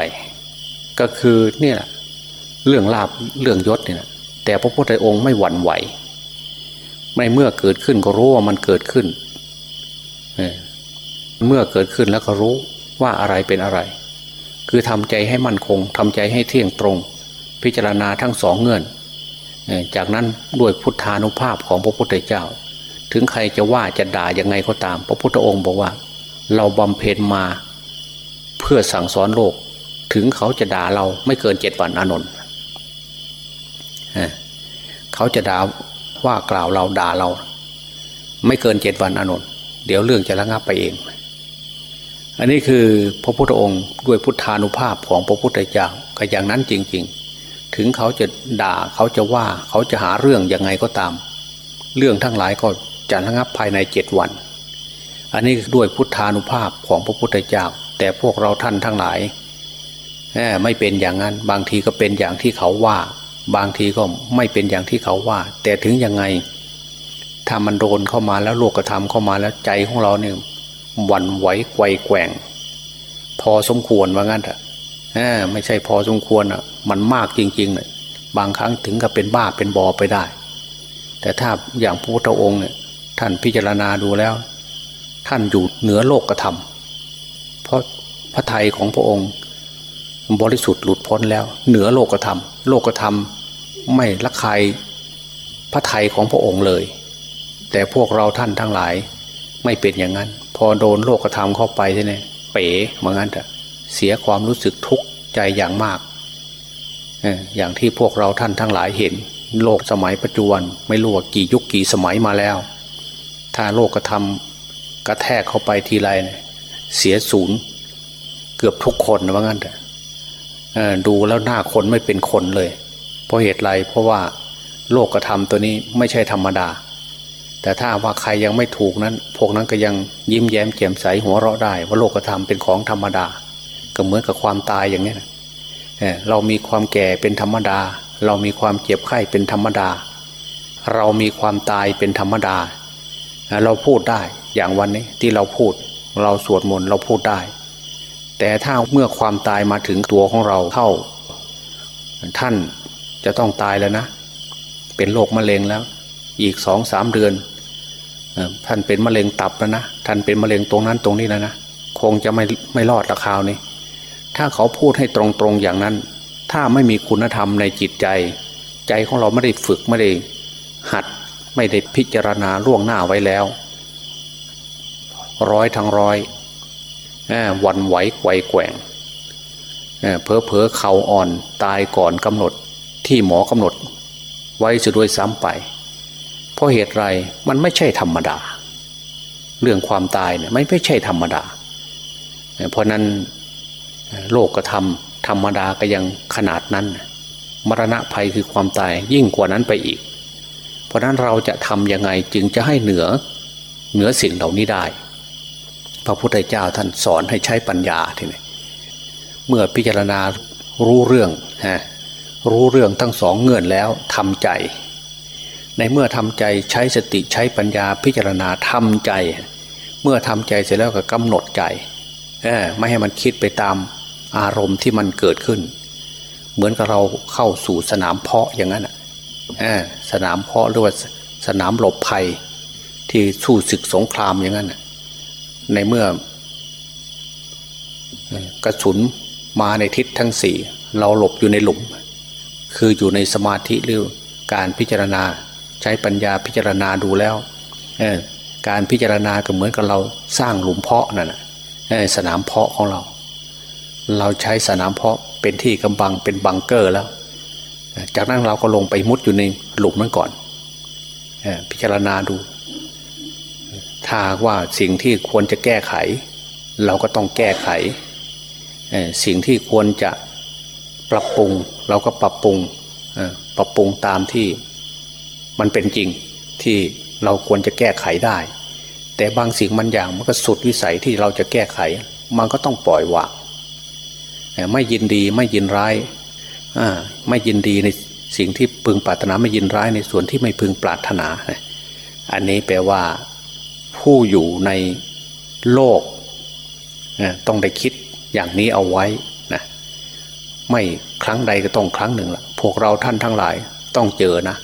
ก็คือเนี่ยเรื่องลาบเรื่องยศเนี่ยแต่พระพุทธองค์ไม่หวั่นไหวไม่เมื่อเกิดขึ้นก็รู้ว่ามันเกิดขึ้นเมื่อเกิดขึ้นแล้วก็รู้ว่าอะไรเป็นอะไร คือทำใจให้มั่นคงทำใจให้เที่ยงตรง พิจารณาทั้งสองเงื่อน จากนั้นด้วยพุทธานุภาพของพระพุทธเจ้า ถึงใครจะว่าจะด่ายังไงก็ตาม พระพุทธองค์บอกว่า เราบำเพ็ญมา เพื่อสั่งสอนโลก ถึงเขาจะด่าเราไม่เกินเจ็ดวันอนนท์เขาจะด่าว่ากล่าวเราด่าเรา ไม่เกินเจ็ดวันอนนท์เดี๋ยวเรื่องจะระงับไปเอง อันนี้คือพระพุทธองค์ด้วยพุทธานุภาพของพระพุทธเจ้าก็อย่างนั้นจริง ๆ ถึงเขาจะด่าเขาจะว่าเขาจะหาเรื่องยังไงก็ตาม เรื่องทั้งหลายก็จะระงับภายในเจ็ดวัน อันนี้ด้วยพุทธานุภาพของพระพุทธเจ้า แต่พวกเราท่านทั้งหลายไม่เป็นอย่างนั้น บางทีก็เป็นอย่างที่เขาว่า บางทีก็ไม่เป็นอย่างที่เขาว่า แต่ถึงยังไงถ้ามันโดนเข้ามาแล้วโลกธรรมเข้ามาแล้วใจของเราเนี่ย วันไหวไกวแกว่ง พอสมควรว่างั้นเถอะไม่ใช่พอสมควรอะ มันมากจริงๆเลยบางครั้งถึงกับเป็นบ้าเป็นบอไปได้ แต่ถ้าอย่างพระพุทธองค์เนี่ย ท่านพิจารณาดูแล้ว ท่านอยู่เหนือโลกกระทำเพราะพระไทยของพระองค์ บริสุทธิ์หลุดพ้นแล้ว เหนือโลกธรรม โลกธรรมไม่ละใคายพระไทยของพระองค์เลย แต่พวกเราท่านทั้งหลายไม่เป็นอย่างนั้น พอโดนโลกธรรมเข้าไปใช่ไหมเป๋เหมือนกันเถอะเสียความรู้สึกทุกข์ใจอย่างมากอย่างที่พวกเราท่านทั้งหลายเห็น โลกสมัยปัจจุบันไม่รู้ว่ากี่ยุคกี่สมัยมาแล้ว ถ้าโลกกระทำกระแทกเข้าไปทีไรเเสียศูนย์ เกือบทุกคนนะว่างั้นแต่ดูแล้วหน้าคนไม่เป็นคนเลย เพราะเหตุไรเพราะว่าโลกกระทำตัวนี้ไม่ใช่ธรรมดา แต่ถ้าว่าใครยังไม่ถูกนั้น พวกนั้นก็ยังยิ้มแย้มแจ่มใสหัวเราะได้ ว่าโลกกระทำเป็นของธรรมดา ก็เหมือนกับความตายอย่างนี้นะเรามีความแก่เป็นธรรมดา เรามีความเจ็บไข้เป็นธรรมดา เรามีความตายเป็นธรรมดา เราพูดได้อย่างวันนี้ที่เราพูด เราสวดมนต์เราพูดได้ แต่ถ้าเมื่อความตายมาถึงตัวของเราเข้า ท่านจะต้องตายแล้วนะ เป็นโรคมะเร็งแล้ว อีกสองสามเดือน ท่านเป็นมะเร็งตับแล้วนะท่านเป็นมะเร็งตรงนั้นตรงนี้แล้วนะคงจะไม่ไม่รอดละคราวนี้ ถ้าเขาพูดให้ตรงๆอย่างนั้น ถ้าไม่มีคุณธรรมในจิตใจ ใจของเราไม่ได้ฝึกไม่ได้หัดไม่ได้พิจารณาล่วงหน้าไว้แล้ว ร้อยทั้งร้อยวันไหวไกวแกว่งเพอเพอเข่าอ่อนตายก่อนกำหนดที่หมอกำหนด ไว้จะด้วยซ้ำไป ราะเหตุไรมันไม่ใช่ธรรมดา เรื่องความตายเนี่ยไม่ไม่ใช่ธรรมดา เพราะนั้นโลกกระทำธรรมดาก็ยังขนาดนั้น มรณะภัยคือความตายยิ่งกว่านั้นไปอีก เพราะนั้นเราจะทำยังไงจึงจะให้เหนือเหนือสิ่งเหล่านี้ได้ พระพุทธเจ้าท่านสอนให้ใช้ปัญญาทีนี้เมื่อพิจารณารู้เรื่องฮะรู้เรื่องทั้งสองเงื่อนแล้วทำใจ ในเมื่อทำใจใช้สติใช้ปัญญาพิจารณาทำใจ เมื่อทำใจเสร็จแล้วก็กำหนดใจไม่ให้มันคิดไปตามอารมณ์ที่มันเกิดขึ้น เหมือนกับเราเข้าสู่สนามเพาะอย่างนั้นสนามเพาะหรือว่าสนามหลบภัย ที่สู้ศึกสงครามอย่างนั้นในเมื่อกระสุนมาในทิศทั้งสี่เราหลบอยู่ในหลุม คืออยู่ในสมาธิหรือการพิจารณา ใช้ปัญญาพิจารณาดูแล้วการพิจารณาก็เหมือนกับเราสร้างหลุมเพาะนั่นแหละสนามเพาะของเรา เราใช้สนามเพาะเป็นที่กำบังเป็นบังเกอร์แล้ว จากนั้นเราก็ลงไปมุดอยู่ในหลุมนั้นก่อนพิจารณาดู ถ้าว่าสิ่งที่ควรจะแก้ไข เราก็ต้องแก้ไข สิ่งที่ควรจะปรับปรุง เราก็ปรับปรุงปรับปรุงตามที่ มันเป็นจริงที่เราควรจะแก้ไขได้ แต่บางสิ่งบางอย่างมันก็สุดวิสัยที่เราจะแก้ไข มันก็ต้องปล่อยวางไม่ยินดีไม่ยินร้ายไม่ยินดีในสิ่งที่พึงปรารถนาไม่ยินร้ายในส่วนที่ไม่พึงปรารถนา อันนี้แปลว่าผู้อยู่ในโลกต้องได้คิดอย่างนี้เอาไว้นะไม่ครั้งใดก็ต้องครั้งหนึ่งละพวกเราท่านทั้งหลายต้องเจอนะ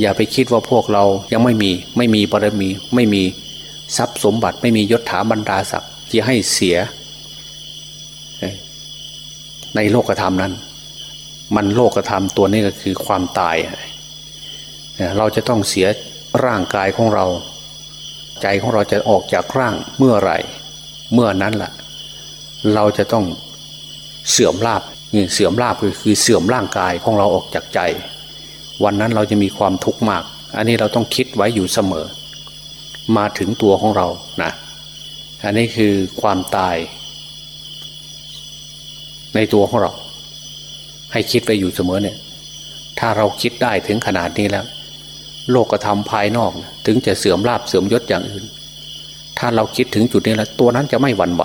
อย่าไปคิดว่าพวกเรายังไม่มีไม่มีบารมี ไม่มีทรัพย์สมบัติ ไม่มียศถาบรรดาศักดิ์จะให้เสีย ในโลกธรรมนั้น มันโลกธรรมตัวนี้ก็คือความตาย เราจะต้องเสียร่างกายของเรา ใจของเราจะออกจากร่างเมื่อไหร่ เมื่อนั้นแหละเราจะต้องเสื่อมลาบเสื่อมลาบคือคือเสื่อมร่างกายของเราออกจากใจ วันนั้นเราจะมีความทุกข์มาก อันนี้เราต้องคิดไว้อยู่เสมอ มาถึงตัวของเรานะอันนี้คือความตาย ในตัวของเรา ให้คิดไปอยู่เสมอเนี่ย ถ้าเราคิดได้ถึงขนาดนี้แล้ว โลกธรรมภายนอก ถึงจะเสื่อมลาบเสื่อมยศอย่างอื่น ถ้าเราคิดถึงจุดนี้แล้วตัวนั้นจะไม่หวั่นไหว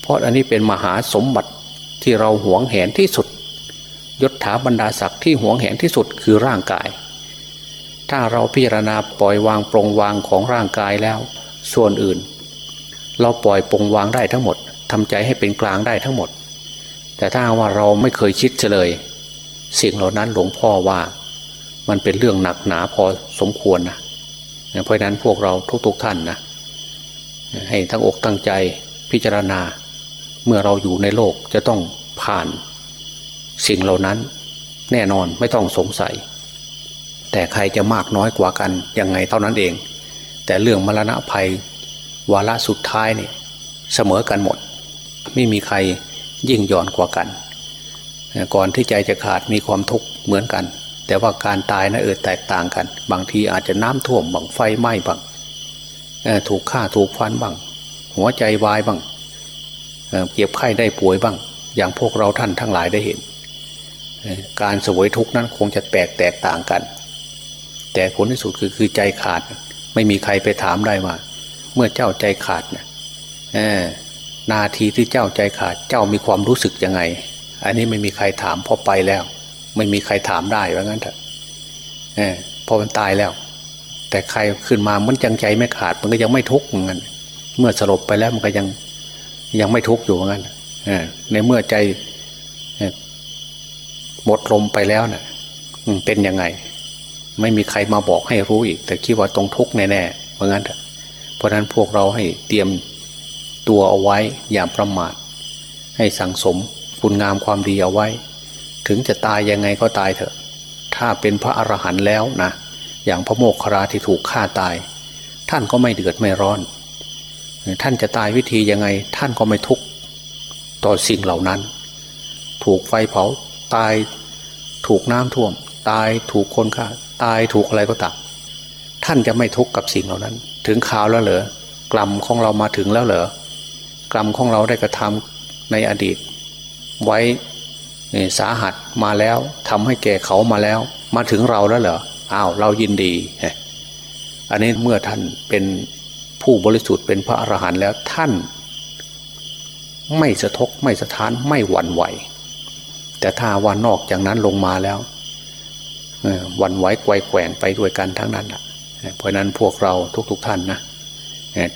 เพราะอันนี้เป็นมหาสมบัติที่เราหวงแหนที่สุด ยศถาบรรดาศักดิ์ที่หวงแหนที่สุดคือร่างกาย ถ้าเราพิจารณาปล่อยวางปรงวางของร่างกายแล้ว ส่วนอื่น เราปล่อยปรงวางได้ทั้งหมดทำใจให้เป็นกลางได้ทั้งหมด แต่ถ้าว่าเราไม่เคยคิดเลย สิ่งเหล่านั้นหลวงพ่อว่ามันเป็นเรื่องหนักหนาพอสมควรนะเพราะนั้นพวกเราทุกๆทท่านนะให้ทั้งอกตั้งใจพิจารณา เมื่อเราอยู่ในโลกจะต้องผ่าน สิ่งเหล่านั้น แน่นอนไม่ต้องสงสัย แต่ใครจะมากน้อยกว่ากันยังไงเท่านั้นเอง แต่เรื่องมรณะภัย วาระสุดท้ายเนี่ยเสมอกันหมด ไม่มีใครยิ่งย่อนกว่ากัน ก่อนที่ใจจะขาดมีความทุกข์เหมือนกัน แต่ว่าการตายนะเออแตกต่างกัน บางทีอาจจะน้ำท่วมบางไฟไหม้บางถูกฆ่าถูกฟันบาง หัวใจวายบางเจ็บไข้ได้ป่วยบ้าง อย่างพวกเราท่านทั้งหลายได้เห็น การสวยทุกข์นั้นคงจะแตกแตกต่างกัน แต่ผลที่สุดคือคือใจขาด ไม่มีใครไปถามได้ว่า เมื่อเจ้าใจขาดเนี่ยนาทีที่เจ้าใจขาด เจ้ามีความรู้สึกยังไง อันนี้ไม่มีใครถามพอไปแล้ว ไม่มีใครถามได้ว่างั้นเถอะพอมันตายแล้ว แต่ใครขึ้นมามันจังใจไม่ขาด มันก็ยังไม่ทุกข์เหมือนกันเมื่อสลบไปแล้วมันก็ยังยังไม่ทุกข์อยู่เหมือนกันในเมื่อใจ หมดลมไปแล้วนะ่ะเป็นยังไง ไม่มีใครมาบอกให้รู้อีก แต่คิดว่าตรงทุกข์แน่ๆเพราะงั้นเพราะนั้นพวกเราให้เตรียมตัวเอาไว้อย่าประมาท ให้สั่งสมคุณงามความดีเอาไว้ ถึงจะตายยังไงก็ตายเถอะ ถ้าเป็นพระอรหันต์แล้วนะอย่างพระโมกขราที่ถูกฆ่าตาย ท่านก็ไม่เดือดไม่ร้อน ท่านจะตายวิธียังไง ท่านก็ไม่ทุกข์ต่อสิ่งเหล่านั้น ถูกไฟเผา ตายถูกน้ำท่วม ตายถูกคนฆ่า ตายถูกอะไรก็ตามท่านจะไม่ทุกข์กับสิ่งเหล่านั้น ถึงข่าวแล้วเหรอกรรมของเรามาถึงแล้วเหรอกรรมของเราได้กระทำในอดีต ไว้สาหัสมาแล้วทำให้แก่เขามาแล้ว มาถึงเราแล้วเหรออ้าวเรายินดีอันนี้เมื่อท่านเป็นผู้บริสุทธิ์เป็นพระอรหันต์แล้วท่าน ไม่สะทกไม่สะท้านไม่หวั่นไหว แต่ถ้าวันนอกจากนั้นลงมาแล้ววันไหวไกวแกว่งไปด้วยกันทั้งนั้นเพราะนั้นพวกเราทุกๆทท่านนะ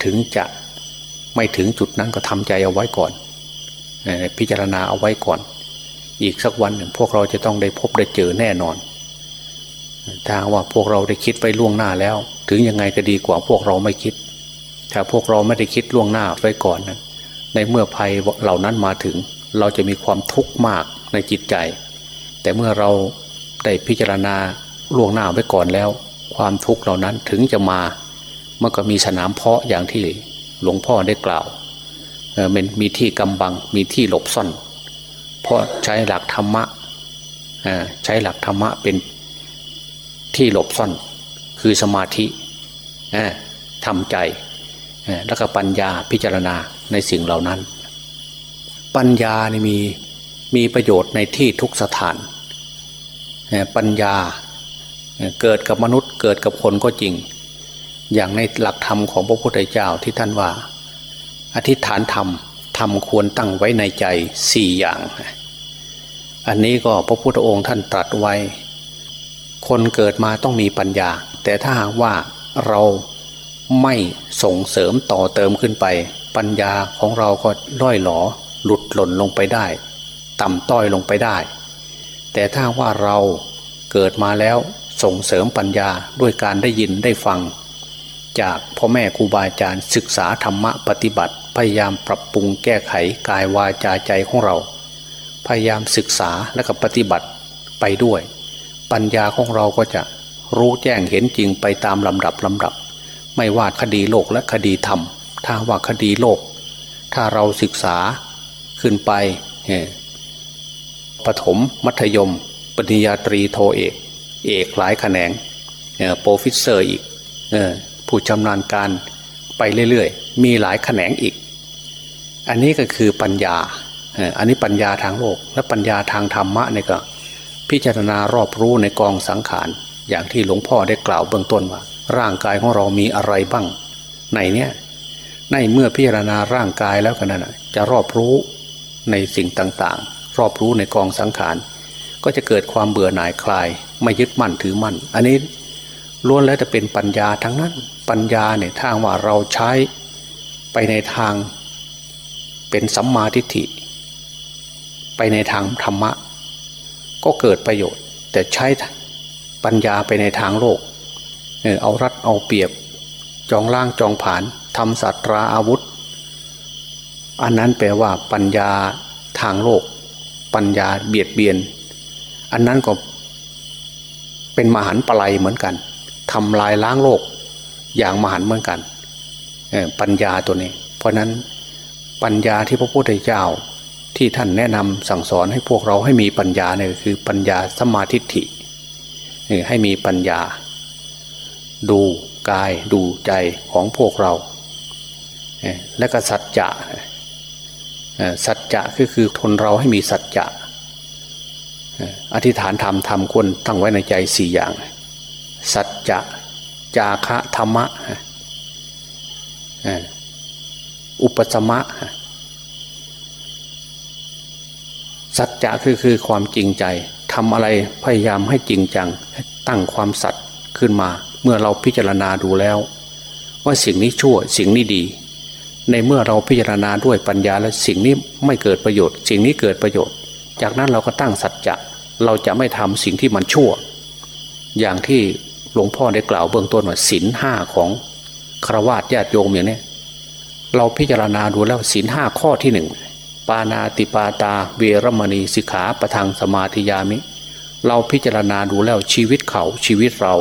ถึงจะไม่ถึงจุดนั้นก็ทำใจเอาไว้ก่อน พิจารณาเอาไว้ก่อน อีกสักวันหนึ่งพวกเราจะต้องได้พบได้เจอแน่นอนถ้าว่าพวกเราได้คิดไปล่วงหน้าแล้ว ถึงยังไงก็ดีกว่าพวกเราไม่คิด ถ้าพวกเราไม่ได้คิดล่วงหน้าไว้ก่อนนะในเมื่อภัยเหล่านั้นมาถึง เราจะมีความทุกข์มาก ในจิตใจ แต่เมื่อเราได้พิจารณาล่วงหน้าไว้ก่อนแล้ว ความทุกข์เหล่านั้นถึงจะมามันก็มีสนามเพาะอย่างที่หลวงพ่อได้กล่าวมันมีที่กำบังมีที่หลบซ่อน เพราะใช้หลักธรรมะใช้หลักธรรมะเป็นที่หลบซ่อน คือสมาธิทำใจแล้วก็ปัญญาพิจารณาในสิ่งเหล่านั้น ปัญญานี่มี มีประโยชน์ในที่ทุกสถาน ปัญญาเกิดกับมนุษย์เกิดกับคนก็จริง อย่างในหลักธรรมของพระพุทธเจ้าที่ท่านว่า อธิษฐานธรรมธรรมควรตั้งไว้ในใจสี่อย่าง อันนี้ก็พระพุทธองค์ท่านตรัสไว้ คนเกิดมาต้องมีปัญญา แต่ถ้าหากว่าเราไม่ส่งเสริมต่อเติมขึ้นไป ปัญญาของเราก็ล่อยหลอหลุดหล่นลงไปได้ ต่ำต้อยลงไปได้ แต่ถ้าว่าเราเกิดมาแล้วส่งเสริมปัญญาด้วยการได้ยินได้ฟัง จากพ่อแม่ครูบาอาจารย์ศึกษาธรรมะปฏิบัติ พยายามปรับปรุงแก้ไขกายวาจาใจของเรา พยายามศึกษาและก็ปฏิบัติไปด้วย ปัญญาของเราก็จะรู้แจ้งเห็นจริงไปตามลำดับลำดับ ไม่ว่าคดีโลกและคดีธรรม ถ้าว่าคดีโลก ถ้าเราศึกษาขึ้นไป ประถม มัธยม ปริญญาตรีโทเอก เอกหลายแขนง professor อีกผู้ชำนาญการไปเรื่อยๆ มีหลายแขนงอีก อันนี้ก็คือปัญญา อันนี้ปัญญาทางโลก และปัญญาทางธรรมะเนี่ยก็ พิจารณารอบรู้ในกองสังขาร อย่างที่หลวงพ่อได้กล่าวเบื้องต้นว่า ร่างกายของเรามีอะไรบ้าง ในเนี้ยในเมื่อพิจารณาร่างกายแล้วกันนะจะรอบรู้ในสิ่งต่างๆ รอบรู้ในกองสังขาร ก็จะเกิดความเบื่อหน่ายคลาย ไม่ยึดมั่นถือมั่น อันนี้ล้วนแล้วจะเป็นปัญญาทั้งนั้น ปัญญาเนี่ยทางว่าเราใช้ไปในทางเป็นสัมมาทิฏฐิ ไปในทางธรรมะ ก็เกิดประโยชน์ แต่ใช้ปัญญาไปในทางโลก เออเอารัดเอาเปรียบ จองล่างจองผานทำสัตราอาวุธ อันนั้นแปลว่าปัญญาทางโลก ปัญญาเบียดเบียน อันนั้นก็เป็นมหันปลายเหมือนกันทำลายล้างโลกอย่างมหันเหมือนกันปัญญาตัวนี้ เพราะนั้นปัญญาที่พระพุทธเจ้าที่ท่านแนะนำสั่งสอนให้พวกเราให้มีปัญญาเนี่ยคือปัญญาสมาธิฐิให้มีปัญญา ดูกายดูใจของพวกเรา และก็สัจจะ สัจจะก็คือทนเราให้มีสัจจะอธิษฐานธรรมทำคนตั้งไว้ในใจสี่อย่าง สัจจะจาคะธรรมะอุปสมะ สัจจะคือคือความจริงใจทำอะไรพยายามให้จริงจังตั้งความสัตย์ขึ้นมา เมื่อเราพิจารณาดูแล้ว ว่าสิ่งนี้ชั่วสิ่งนี้ดี ในเมื่อเราพิจารณาด้วยปัญญาและสิ่งนี้ไม่เกิดประโยชน์ สิ่งนี้เกิดประโยชน์ จากนั้นเราก็ตั้งสัจจะเราจะไม่ทำสิ่งที่มันชั่ว อย่างที่หลวงพ่อได้กล่าวเบื้องต้นว่าศีลห้าของครวญญาติโยมอย่างนี้เราพิจารณาดูแล้วศีลห้าข้อที่หนึ่งปานาติปาตาเวรมณีสิกขาประทังสมาธิยามิ เราพิจารณาดูแล้วชีวิตเขาชีวิตเรา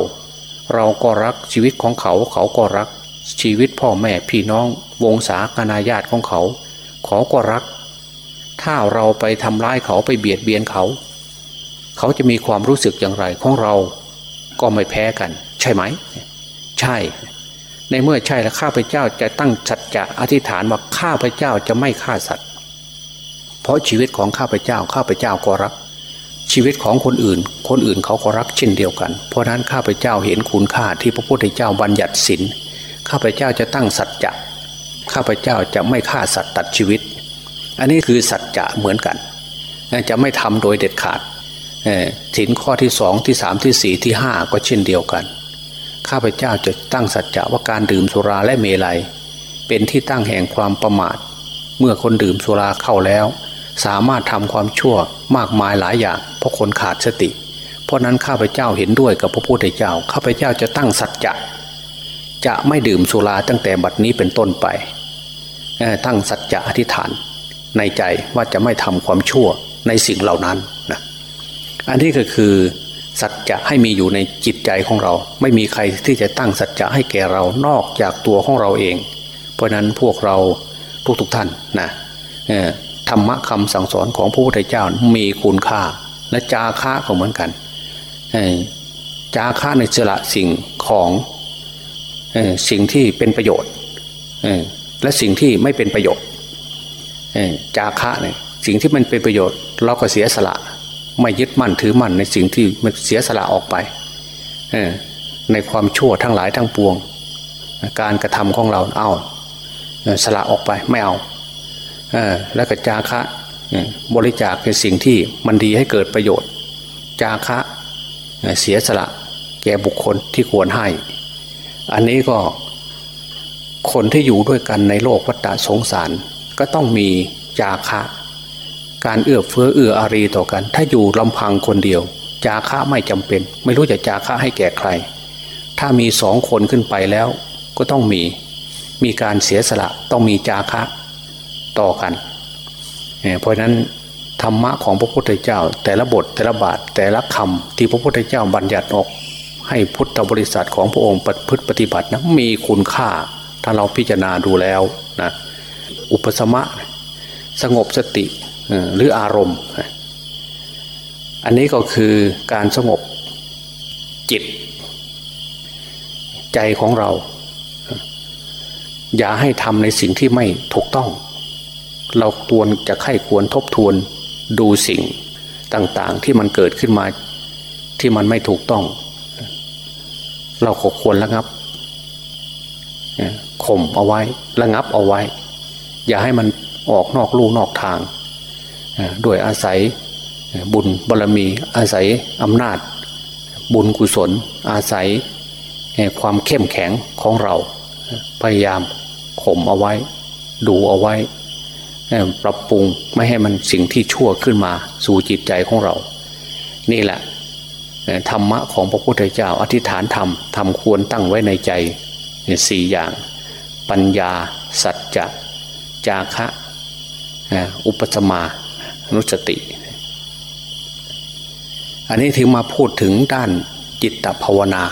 เราก็รักชีวิตของเขาเขาก็รัก ชีวิตพ่อแม่พี่น้องวงศาคณาญาติของเขาเขาก็รัก ถ้าเราไปทำร้ายเขาไปเบียดเบียนเขา เขาจะมีความรู้สึกอย่างไรของเราก็ไม่แพ้กัน ใช่ไหม ใช่ ในเมื่อใช่แล้วข้าพเจ้าจะตั้งสัจจะอธิษฐานว่าข้าพเจ้าจะไม่ฆ่าสัตว์เพราะชีวิตของข้าพเจ้าข้าพเจ้าก็รัก ชีวิตของคนอื่น คนอื่นเขาก็รักเช่นเดียวกัน เพราะนั้นข้าพเจ้าเห็นคุณค่าที่พระพุทธเจ้าบัญญัติศีล ข้าพเจ้าจะตั้งสัจจะข้าพเจ้าจะไม่ฆ่าสัตว์ตัดชีวิต อันนี้คือสัจจะเหมือนกันจะไม่ทำโดยเด็ดขาดศีลข้อที่สองที่สามที่สี่ที่ห้าก็เช่นเดียวกัน ข้าพเจ้าจะตั้งสัจจะว่าการดื่มสุราและเมลัย เป็นที่ตั้งแห่งความประมาท เมื่อคนดื่มสุราเข้าแล้ว สามารถทำความชั่วมากมายหลายอย่าง เพราะคนขาดสติ เพราะนั้นข้าพเจ้าเห็นด้วยกับพระพุทธเจ้า ข้าพเจ้าจะตั้งสัจจะ จะไม่ดื่มสุราตั้งแต่บัดนี้เป็นต้นไปตั้งสัจจะอธิษฐานในใจว่าจะไม่ทำความชั่วในสิ่งเหล่านั้นนะอันนี้ก็คือสัจจะให้มีอยู่ในจิตใจของเรา ไม่มีใครที่จะตั้งสัจจะให้แก่เรานอกจากตัวของเราเอง เพราะนั้นพวกเราทุกๆท่านนะธรรมะคำสั่งสอนของพระพุทธเจ้ามีคุณค่า และจาค่าก็เหมือนกันจาค่าในสละสิ่งของ สิ่งที่เป็นประโยชน์และสิ่งที่ไม่เป็นประโยชน์จาคะเนี่ยสิ่งที่มันเป็นประโยชน์ เราก็เสียสละ ไม่ยึดมั่นถือมั่นในสิ่งที่มันเสียสละออกไปในความชั่วทั้งหลายทั้งปวง การกระทำของเราเอาสละออกไปไม่เอาแล้วก็จาคะบริจาคเป็นสิ่งที่มันดีให้เกิดประโยชน์ จาคะเสียสละแก่บุคคลที่ควรให้ อันนี้ก็คนที่อยู่ด้วยกันในโลกวัฏสงสาร ก็ต้องมีจาคะ การเอื้อเฟื้อเอื้ออารีต่อกัน ถ้าอยู่ลำพังคนเดียว จาคะไม่จำเป็น ไม่รู้จะจาคะให้แก่ใคร ถ้ามีสองคนขึ้นไปแล้ว ก็ต้องมีมีการเสียสละต้องมีจาคะต่อกันเพราะนั้นธรรมะของพระพุทธเจ้า แต่ละบทแต่ละบาทแต่ละคำที่พระพุทธเจ้าบัญญัติออก ให้พุทธบริษัทของพระองค์ปฏิปฏิบัตินะมีคุณค่า ถ้าเราพิจารณาดูแล้วนะอุปสมะสงบสติหรืออารมณ์ อันนี้ก็คือการสงบจิต ใจของเรา อย่าให้ทำในสิ่งที่ไม่ถูกต้อง เราตวนจะไข้ควรทบทวนดูสิ่งต่างๆที่มันเกิดขึ้นมาที่มันไม่ถูกต้อง เราควรระงับข่มเอาไว้ระงับเอาไว้ อย่าให้มันออกนอกลู่นอกทางด้วยอาศัยบุญบารรมี อาศัยอำนาจ บุญกุศล อาศัยความเข้มแข็งของเรา พยายามข่มเอาไว้ ดูเอาไว้ ปรับปรุงไม่ให้มันสิ่งที่ชั่วขึ้นมา สู่จิตใจของเรา นี่แหละ ธรรมะของพระพุทธเจ้า อธิษฐานธรรมทำควรตั้งไว้ในใจสี่อย่าง ปัญญา สัจจะ จาคะ อุปสมานุสติ อันนี้ถึงมาพูดถึงด้านจิตตภาวนา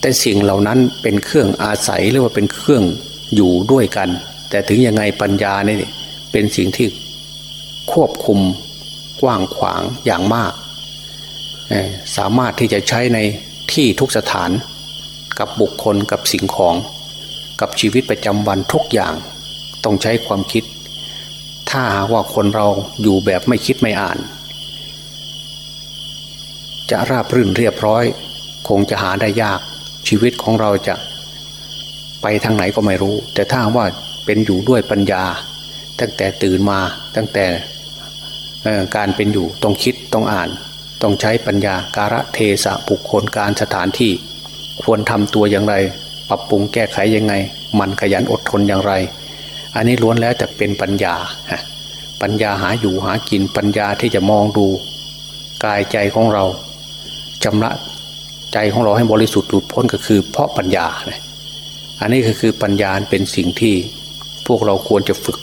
แต่สิ่งเหล่านั้นเป็นเครื่องอาศัยหรือว่าเป็นเครื่องอยู่ด้วยกัน แต่ถึงยังไงปัญญาเนี่ยเป็นสิ่งที่ควบคุมกว้างขวางอย่างมาก สามารถที่จะใช้ในที่ทุกสถานกับบุคคลกับสิ่งของ กับชีวิตประจำวันทุกอย่าง ต้องใช้ความคิด ถ้าว่าคนเราอยู่แบบไม่คิดไม่อ่าน จะราบรื่นเรียบร้อย คงจะหาได้ยากชีวิตของเราจะไปทางไหนก็ไม่รู้ แต่ถ้าว่าเป็นอยู่ด้วยปัญญา ตั้งแต่ตื่นมาตั้งแต่การเป็นอยู่ต้องคิดต้องอ่าน ต้องใช้ปัญญาการะเทศะบุคคลการสถานที่ ควรทำตัวอย่างไร ปรับปรุงแก้ไขยังไง มันขยันอดทนอย่างไร อันนี้ล้วนแล้วแต่เป็นปัญญา ปัญญาหาอยู่หากินปัญญาที่จะมองดู กายใจของเราชำระใจของเราให้บริสุทธิ์หลุดพ้นก็คือ เพราะปัญญา อันนี้ก็คือปัญญาเป็นสิ่งที่พวกเราควรจะฝึก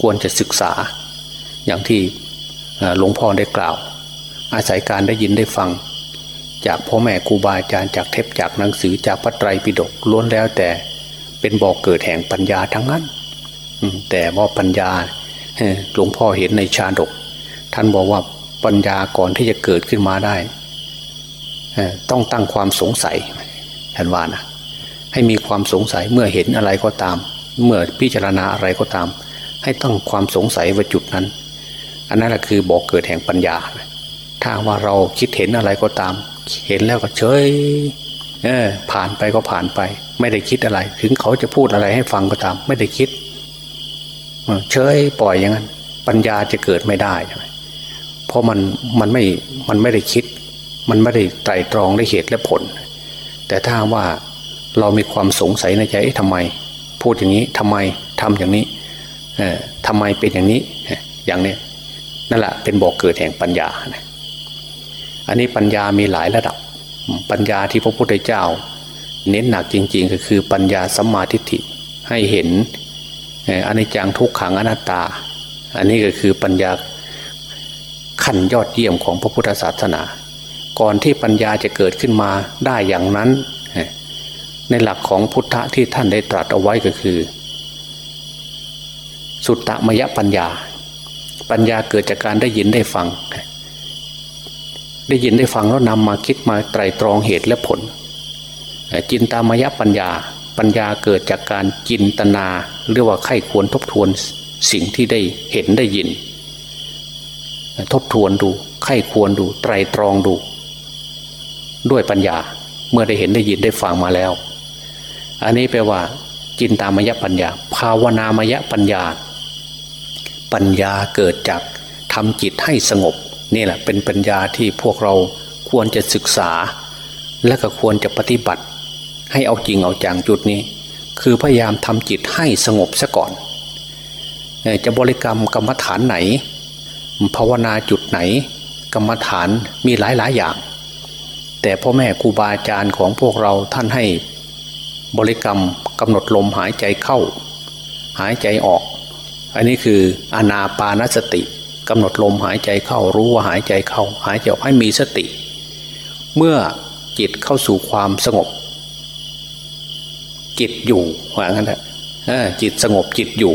ควรจะศึกษา อย่างที่หลวงพ่อได้กล่าว อาศัยการได้ยินได้ฟัง จากพ่อแม่ครูบาอาจารย์จากเทปจากหนังสือจากพระไตรปิฎกล้วนแล้วแต่เป็นบ่อกเกิดแห่งปัญญาทั้งนั้นแต่ว่าปัญญาหลวงพ่อเห็นในชาดก ท่านบอกว่าปัญญาก่อนที่จะเกิดขึ้นมาได้ต้องตั้งความสงสัยท่านว่านะให้มีความสงสัยเมื่อเห็นอะไรก็ตาม เมื่อพิจารณาอะไรก็ตาม ให้ตั้งความสงสัยว่าจุดนั้น อันนั้นแหละคือบอกเกิดแห่งปัญญา ถ้าว่าเราคิดเห็นอะไรก็ตาม เห็นแล้วก็เฉยเออผ่านไปก็ผ่านไป ไม่ได้คิดอะไร ถึงเขาจะพูดอะไรให้ฟังก็ตาม ไม่ได้คิดเฉยปล่อยอย่างนั้น ปัญญาจะเกิดไม่ได้ใช่ไหมเพราะมันมันไม่มันไม่ได้คิด มันไม่ได้ไตรตรองได้เหตุและผล แต่ถ้าว่าเรามีความสงสัยในใจทำไม พูดอย่างนี้ทำไมทำอย่างนี้เออทำไมเป็นอย่างนี้ อย่างเนี้ยนั่นแหละเป็นบอกเกิดแห่งปัญญา อันนี้ปัญญามีหลายระดับ ปัญญาที่พระพุทธเจ้า เน้นหนักจริง ๆ ก็คือปัญญาสัมมาทิฏฐิให้เห็นอนิจจังทุกขังอนัตตา อันนี้ก็คือปัญญาขั้นยอดเยี่ยมของพระพุทธศาสนา ก่อนที่ปัญญาจะเกิดขึ้นมาได้อย่างนั้น ในหลักของพุทธะที่ท่านได้ตรัสเอาไว้ก็คือ สุตตมยปัญญา ปัญญาเกิดจากการได้ยินได้ฟัง ได้ยินได้ฟังแล้วนำมาคิดมาไตรตรองเหตุและผล จินตามยปัญญาปัญญาเกิดจากการจินตนาเรียกว่าไข้ควรทบทวนสิ่งที่ได้เห็นได้ยิน ทบทวนดูไข้ควรดูไตรตรองดู ด้วยปัญญาเมื่อได้เห็นได้ยินได้ฟังมาแล้ว อันนี้แปลว่า จินตามยปัญญา ภาวนามยปัญญา ปัญญาเกิดจากทำจิตให้สงบ นี่แหละเป็นปัญญาที่พวกเราควรจะศึกษา และก็ควรจะปฏิบัติ ให้เอาจริงเอาจังจุดนี้ คือพยายามทำจิตให้สงบซะก่อน จะบริกรรมกรรมฐานไหน ภาวนาจุดไหน กรรมฐานมีหลายหลายอย่าง แต่พ่อแม่ครูบาอาจารย์ของพวกเราท่านให้บริกรรมกำหนดลมหายใจเข้า หายใจออก อันนี้คืออนาปานสติ กำหนดลมหายใจเข้ารู้ว่าหายใจเข้า หายใจออกให้มีสติ เมื่อจิตเข้าสู่ความสงบ จิตอยู่ว่างั้นแหละจิตสงบจิตอยู่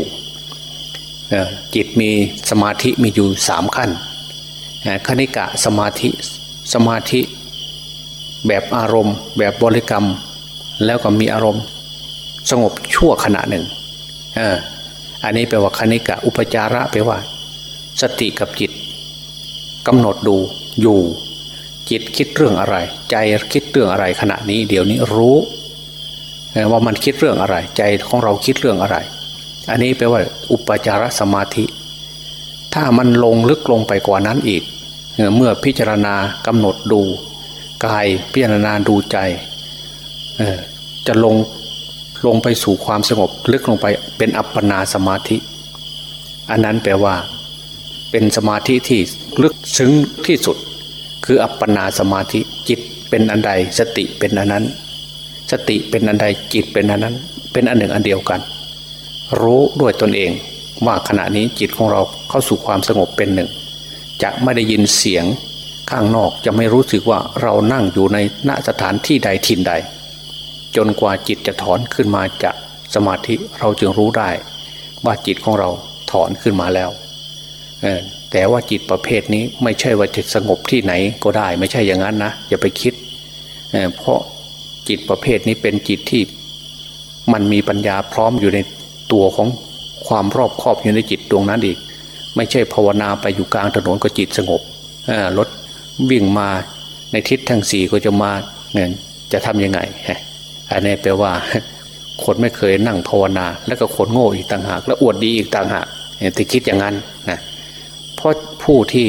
จิตมีสมาธิมีอยู่สามขั้นคณิกะสมาธิสมาธิ แบบอารมณ์ แบบบริกรรม แล้วก็มีอารมณ์ สงบชั่วขณะหนึ่งอันนี้แปลว่าคณิกะอุปจาระแปลว่า สติกับจิตกำหนดดูอยู่ จิตคิดเรื่องอะไร ใจคิดเรื่องอะไรขณะนี้ เดี๋ยวนี้รู้ว่ามันคิดเรื่องอะไร ใจของเราคิดเรื่องอะไร อันนี้แปลว่า อุปจารสมาธิ ถ้ามันลงลึกลงไปกว่านั้นอีก เมื่อพิจารณากำหนดดูกายพิจารณาดูใจจะลงลงไปสู่ความสงบลึกลงไปเป็นอัปปนาสมาธิ อันนั้นแปลว่า เป็นสมาธิที่ลึกซึ้งที่สุด คืออัปปนาสมาธิจิตเป็นอันใด สติเป็นอันนั้น สติเป็นอันใดจิตเป็นอันนั้น เป็นอันหนึ่งอันเดียวกัน รู้ด้วยตนเองว่าขณะนี้จิตของเราเข้าสู่ความสงบเป็นหนึ่ง จะไม่ได้ยินเสียงข้างนอกจะไม่รู้สึกว่าเรานั่งอยู่ในณสถานที่ใดถิ่นใด จนกว่าจิตจะถอนขึ้นมาจากสมาธิเราจึงรู้ได้ ว่าจิตของเราถอนขึ้นมาแล้ว แต่ว่าจิตประเภทนี้ไม่ใช่ว่าจะสงบที่ไหนก็ได้ ไม่ใช่อย่างนั้นนะอย่าไปคิดเเพราะจิตประเภทนี้เป็นจิตที่มันมีปัญญาพร้อมอยู่ในตัวของความรอบครอบอยู่ในจิตดวงนั้นอีก ไม่ใช่ภาวนาไปอยู่กลางถนนก็จิตสงบรถวิ่งมาในทิศทางสี่ก็จะมาเนี่ยจะทำยังไงอันนี้แปลว่า คนไม่เคยนั่งภาวนา แล้วก็คนโง่อีกต่างหาก แล้วอวดดีอีกต่างหากที่คิดอย่างนั้นนะ ราะผู้ที่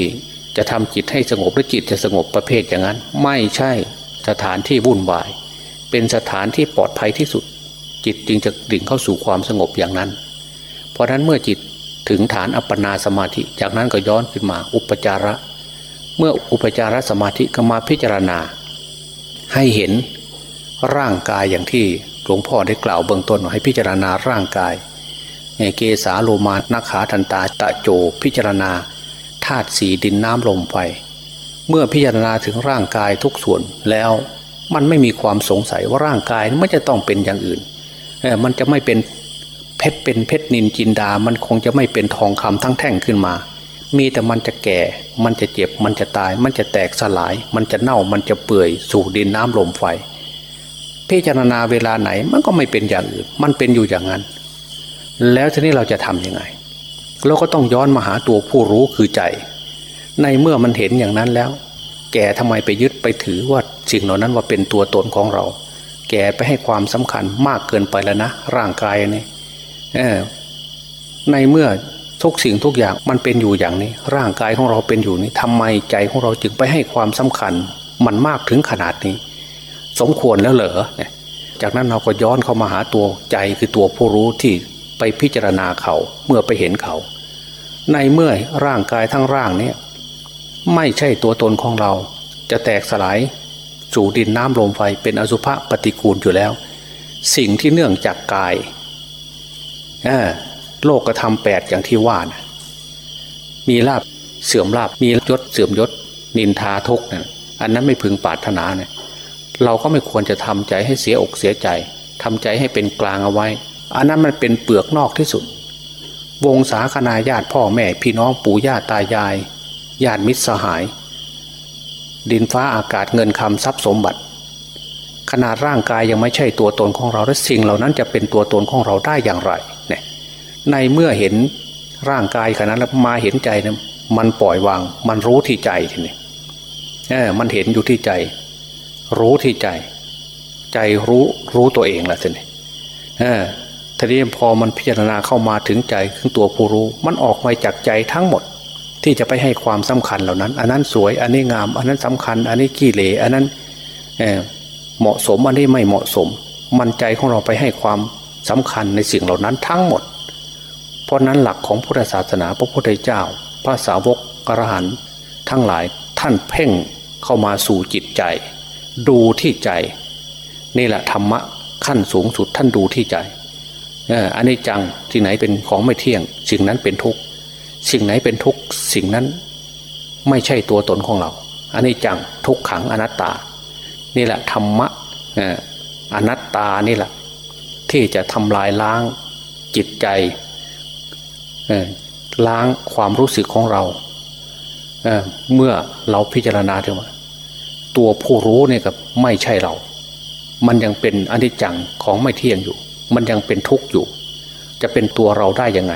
จะทำจิตให้สงบหรือจิตจะสงบประเภทอย่างนั้น ไม่ใช่สถานที่วุ่นวาย เป็นสถานที่ปลอดภัยที่สุด จิตจึงจะดิ่งเข้าสู่ความสงบอย่างนั้น เพราะนั้นเมื่อจิตถึงฐานอัปปนาสมาธิ จากนั้นก็ย้อนขึ้นมาอุปจาระ เมื่ออุปจารสมาธิก็มาพิจารณา ให้เห็นร่างกายอย่างที่หลวงพ่อได้กล่าวเบื้องต้นให้พิจารณาร่างกายเกสาโลมานาขาทันตาตะโจพิจารณา ธาตุสีดินน้ำลมไฟเมื่อพิจารณาถึงร่างกายทุกส่วนแล้วมันไม่มีความสงสัยว่าร่างกายไมันจะต้องเป็นอย่างอื่นมันจะไม่เป็นเพชรเป็นเพชรนินจินดา มันคงจะไม่เป็นทองคำทั้งแท่งขึ้นมา มีแต่มันจะแก่ มันจะเจ็บ มันจะตาย มันจะแตกสลาย มันจะเน่า มันจะเปื่อย สู่ดินน้ำลมไฟ พิจารณาเวลาไหนมันก็ไม่เป็นอย่างอื่น มันเป็นอยู่อย่างนั้น แล้วทีนี้เราจะทำยังไง เราก็ต้องย้อนมาหาตัวผู้รู้คือใจ ในเมื่อมันเห็นอย่างนั้นแล้ว แกทำไมไปยึดไปถือว่าสิ่งเหล่านั้นว่าเป็นตัวตนของเรา แกไปให้ความสำคัญมากเกินไปแล้วนะร่างกายนี่ในเมื่อทุกสิ่งทุกอย่างมันเป็นอยู่อย่างนี้ ร่างกายของเราเป็นอยู่นี้ทำไมใจของเราจึงไปให้ความสำคัญ มันมากถึงขนาดนี้ สมควรแล้วเหรอจากนั้นเราก็ย้อนเข้ามาหาตัวใจคือตัวผู้รู้ที่ ไปพิจารณาเขาเมื่อไปเห็นเขา ในเมื่อร่างกายทั้งร่างเนี่ยไม่ใช่ตัวตนของเรา จะแตกสลายสู่ดินน้ำลมไฟเป็นอสุภะปฏิกูลอยู่แล้ว สิ่งที่เนื่องจากกายโลกกระทำแปดอย่างที่ว่านะมีลาบเสื่อมลาบมียศเสื่อมยศ นินทาทุกนะอันนั้นไม่พึงปรารถนาเนะี่ยเราก็ไม่ควรจะทำใจให้เสียอกเสียใจทำใจให้เป็นกลางเอาไว้ อันนั้นมันเป็นเปลือกนอกที่สุด วงศาคณาญาติพ่อแม่พี่น้องปู่ย่าตายายญาติมิตรสหาย ดินฟ้าอากาศเงินคำทรัพย์สมบัติ ขนาดร่างกายยังไม่ใช่ตัวตนของเราและสิ่งเหล่านั้นจะเป็นตัวตนของเราได้อย่างไรเนี่ยในเมื่อเห็นร่างกายขนาดแล้วมาเห็นใจนะมันปล่อยวาง มันรู้ที่ใจทีนี้เออมันเห็นอยู่ที่ใจ รู้ที่ใจ ใจรู้รู้ตัวเองละทีนี้เออ ทีนี้พอมันพิจารณาเข้ามาถึงใจขึ้นตัวผู้รู้ มันออกมาจากใจทั้งหมด ที่จะไปให้ความสำคัญเหล่านั้น อันนั้นสวย อันนี้งาม อันนั้นสำคัญ อันนี้ขี้เหร่อันนั้นเเหมาะสม อันนี้ไม่เหมาะสม มันใจของเราไปให้ความสำคัญในสิ่งเหล่านั้นทั้งหมด เพราะนั้นหลักของพุทธศาสนาพระพุทธเจ้า พระสาวกอระหันทั้งหลายท่านเพ่งเข้ามาสู่จิตใจ ดูที่ใจ นี่แหละธรรมะขั้นสูงสุดท่านดูที่ใจ อันนี้จังที่ไหนเป็นของไม่เที่ยง สิ่งนั้นเป็นทุกข์สิ่งไหนเป็นทุกข์สิ่งนั้นไม่ใช่ตัวตนของเราอันนี้จังทุกขังอนัตตา นี่แหละธรรมะอนัตตานี่แหละ ที่จะทำลายล้างจิตใจล้างความรู้สึกของเราเเมื่อเราพิจารณาถึงว่าตัวผู้รู้เนี่ยกับไม่ใช่เรา มันยังเป็นอนิจจังของไม่เที่ยงอยู่ มันยังเป็นทุกข์อยู่ จะเป็นตัวเราได้ยังไง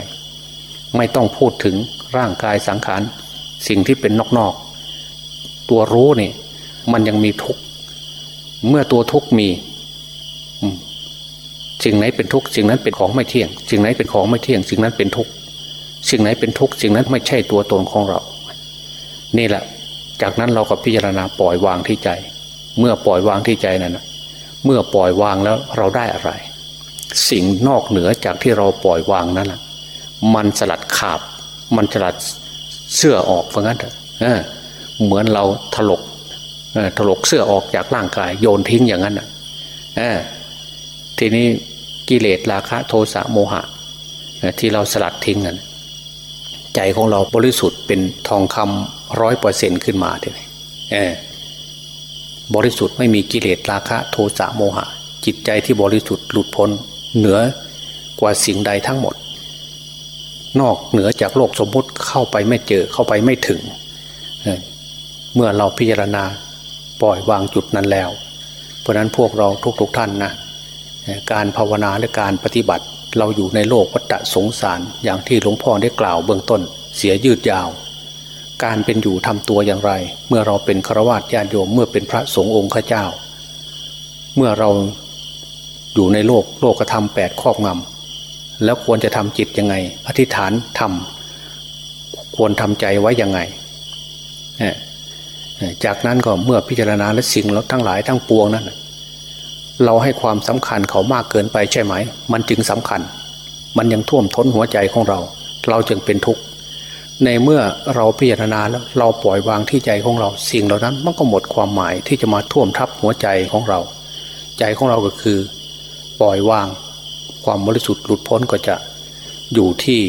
ไม่ต้องพูดถึงร่างกายสังขารสิ่งที่เป็นนอกๆตัวรู้นี่มันยังมีทุกข์เมื่อตัวทุกข์มีสิ่งไหนเป็นทุกข์สิ่งนั้นเป็นของไม่เที่ยง สิ่งไหนเป็นของไม่เที่ยง สิ่งนั้นเป็นทุกข์สิ่งไหนเป็นทุกข์สิ่งนั้นไม่ใช่ตัวตนของเรา นี่แหละ จากนั้นเราก็พิจารณาปล่อยวางที่ใจ เมื่อปล่อยวางที่ใจนั่นเมื่อปล่อยวางแล้วเราได้อะไร สิ่งนอกเหนือจากที่เราปล่อยวางนั่นแหละมันสลัดขาบ มันสลัดเสื้อออกเพราะงั้นเถอะเหมือนเราถลกถลกเสื้อออกจากร่างกาย โยนทิ้งอย่างนั้นอะทีนี้กิเลสราคะ โทสะโมหะที่เราสลัดทิ้งนั้นใจของเราบริสุทธิ์เป็นทองคำร้อยเปอร์เซ็นขึ้นมาทีนี้บริสุทธิ์ไม่มีกิเลสราคะ โทสะโมหะ จิตใจที่บริสุทธิ์หลุดพ้น เหนือกว่าสิ่งใดทั้งหมด นอกเหนือจากโลกสมมุติเข้าไปไม่เจอเข้าไปไม่ถึง เมื่อเราพิจารณาปล่อยวางจุดนั้นแล้ว เพราะนั้นพวกเราทุกๆทท่านนะการภาวนาและการปฏิบัติเราอยู่ในโลกวัฏสงสารอย่างที่หลวงพ่อได้กล่าวเบื้องต้น เสียยืดยาว การเป็นอยู่ทำตัวอย่างไร เมื่อเราเป็นฆราวาสญาติโยมเมื่อเป็นพระสงฆ์องค์ข้าเจ้า เมื่อเรา อยู่ในโลกโลกกระทำแปดครอบงำแล้วควรจะทำจิตยังไง อธิษฐานทำควรทำใจไว้ยังไง จากนั้นก็เมื่อพิจารณาและสิ่งเราทั้งหลายทั้งปวงนั้นเราให้ความสำคัญเขามากเกินไปใช่ไหม มันจึงสำคัญ มันยังท่วมท้นหัวใจของเรา เราจึงเป็นทุกข์ ในเมื่อเราพิจารณาแล้วเราปล่อยวางที่ใจของเรา สิ่งเหล่านั้นมันก็หมดความหมายที่จะมาท่วมทับหัวใจของเรา ใจของเราก็คือ ปล่อยวาง ความบริสุทธิ์หลุดพ้นก็จะอยู่ที่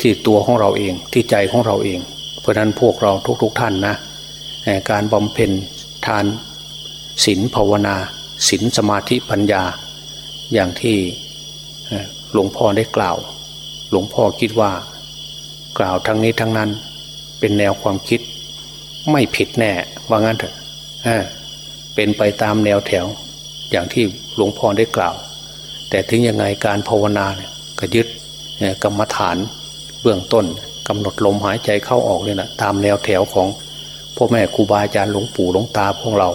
ที่ตัวของเราเองที่ใจของเราเอง เพราะนั้นพวกเราทุกๆทท่านนะการบำเพ็ญทานศีลภาวนาศีลสมาธิปัญญา อย่างที่หลวงพ่อได้กล่าว หลวงพ่อคิดว่า กล่าวทั้งนี้ทั้งนั้นเป็นแนวความคิด ไม่ผิดแน่ว่างั้นเถอะเป็นไปตามแนวแถว อย่างที่ หลวงพ่อได้กล่าว แต่ถึงยังไงการภาวนาเนี่ยก็ยึดกรรมฐานเบื้องต้นกำหนดลมหายใจเข้าออกเลยนะตามแนวแถวของพ่อแม่ครูบาอาจารย์หลวงปู่หลวงตาพวกเรา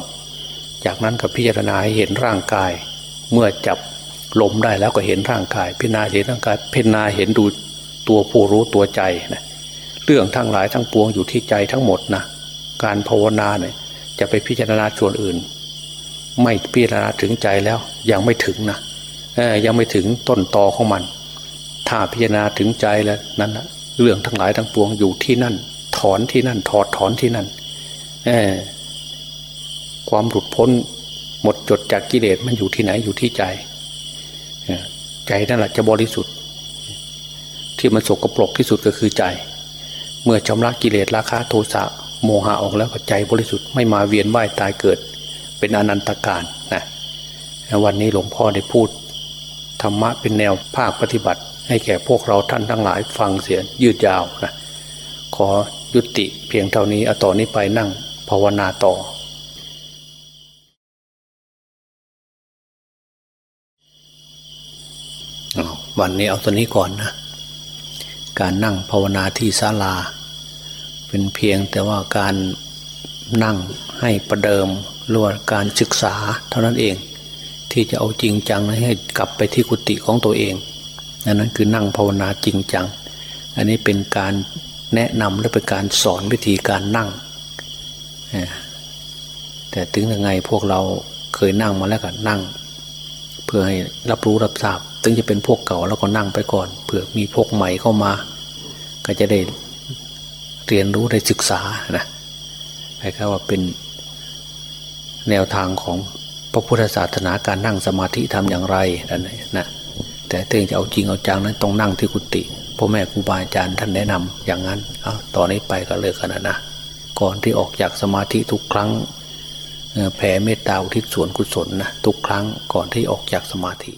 จากนั้นก็พิจารณาให้เห็นร่างกาย เมื่อจับลมได้แล้วก็เห็นร่างกาย พิจารณาเห็นร่างกายพิจารณาเห็นดูตัวผู้รู้ตัวใจนะเรื่องทั้งหลายทั้งปวงอยู่ที่ใจทั้งหมดนะการภาวนาเนี่ยจะไปพิจารณาส่วนอื่น ไม่พิจารณาถึงใจแล้ว ยังไม่ถึงนะยังไม่ถึงต้นตอของมัน ถ้าพิจารณาถึงใจแล้วนั้นนะเรื่องทั้งหลายทั้งปวงอยู่ที่นั่น ถอนที่นั่น ถอดถอนที่นั่นความหลุดพ้นหมดจดจากกิเลสมันอยู่ที่ไหนอยู่ที่ใจใจนั่นแหละจะบริสุทธิ์ ที่มันสกปรกที่สุดก็คือใจ เมื่อชำระกิเลสราคะโทสะโมหะออกแล้วก็ใจบริสุทธิ์ไม่มาเวียนว่ายตายเกิด เป็นอนันตการนะวันนี้หลวงพ่อได้พูดธรรมะเป็นแนวภาคปฏิบัติ ให้แก่พวกเราท่านทั้งหลายฟังเสียยืดยาวนะขอยุติเพียงเท่านี้เอาต่อนนี้ไปนั่งภาวนาต่อ วันนี้เอาตัวนี้ก่อนนะ การนั่งภาวนาที่ศาลา เป็นเพียงแต่ว่าการนั่งให้ประเดิม รวดการศึกษาเท่านั้นเอง ที่จะเอาจริงจังให้กลับไปที่กุฏิของตัวเองอันนั้นคือนั่งภาวนาจริงจัง อันนี้เป็นการแนะนำและเป็นการสอนวิธีการนั่ง แต่ถึงยังไงพวกเราเคยนั่งมาแล้วก็นั่ง เพื่อให้รับรู้รับทราบ ถึงจะเป็นพวกเก่าแล้วก็นั่งไปก่อนเผื่อมีพวกใหม่เข้ามา ก็จะได้เรียนรู้ได้ศึกษานะคล้ายๆว่าเป็น แนวทางของพระพุทธศาสนาการนั่งสมาธิทำอย่างไรนั่นนะแต่เองจะเอาจริงเอาจังนั้นต้องนั่งที่กุฏิพ่อแม่ครูบาอาจารย์ท่านแนะนำอย่างนั้นเอาต่อนนี้ไปก็เลิกกันนะนะก่อนที่ออกจากสมาธิทุกครั้งแผ่เมตตาอุทิศส่วนกุศลนะทุกครั้งก่อนที่ออกจากสมาธิ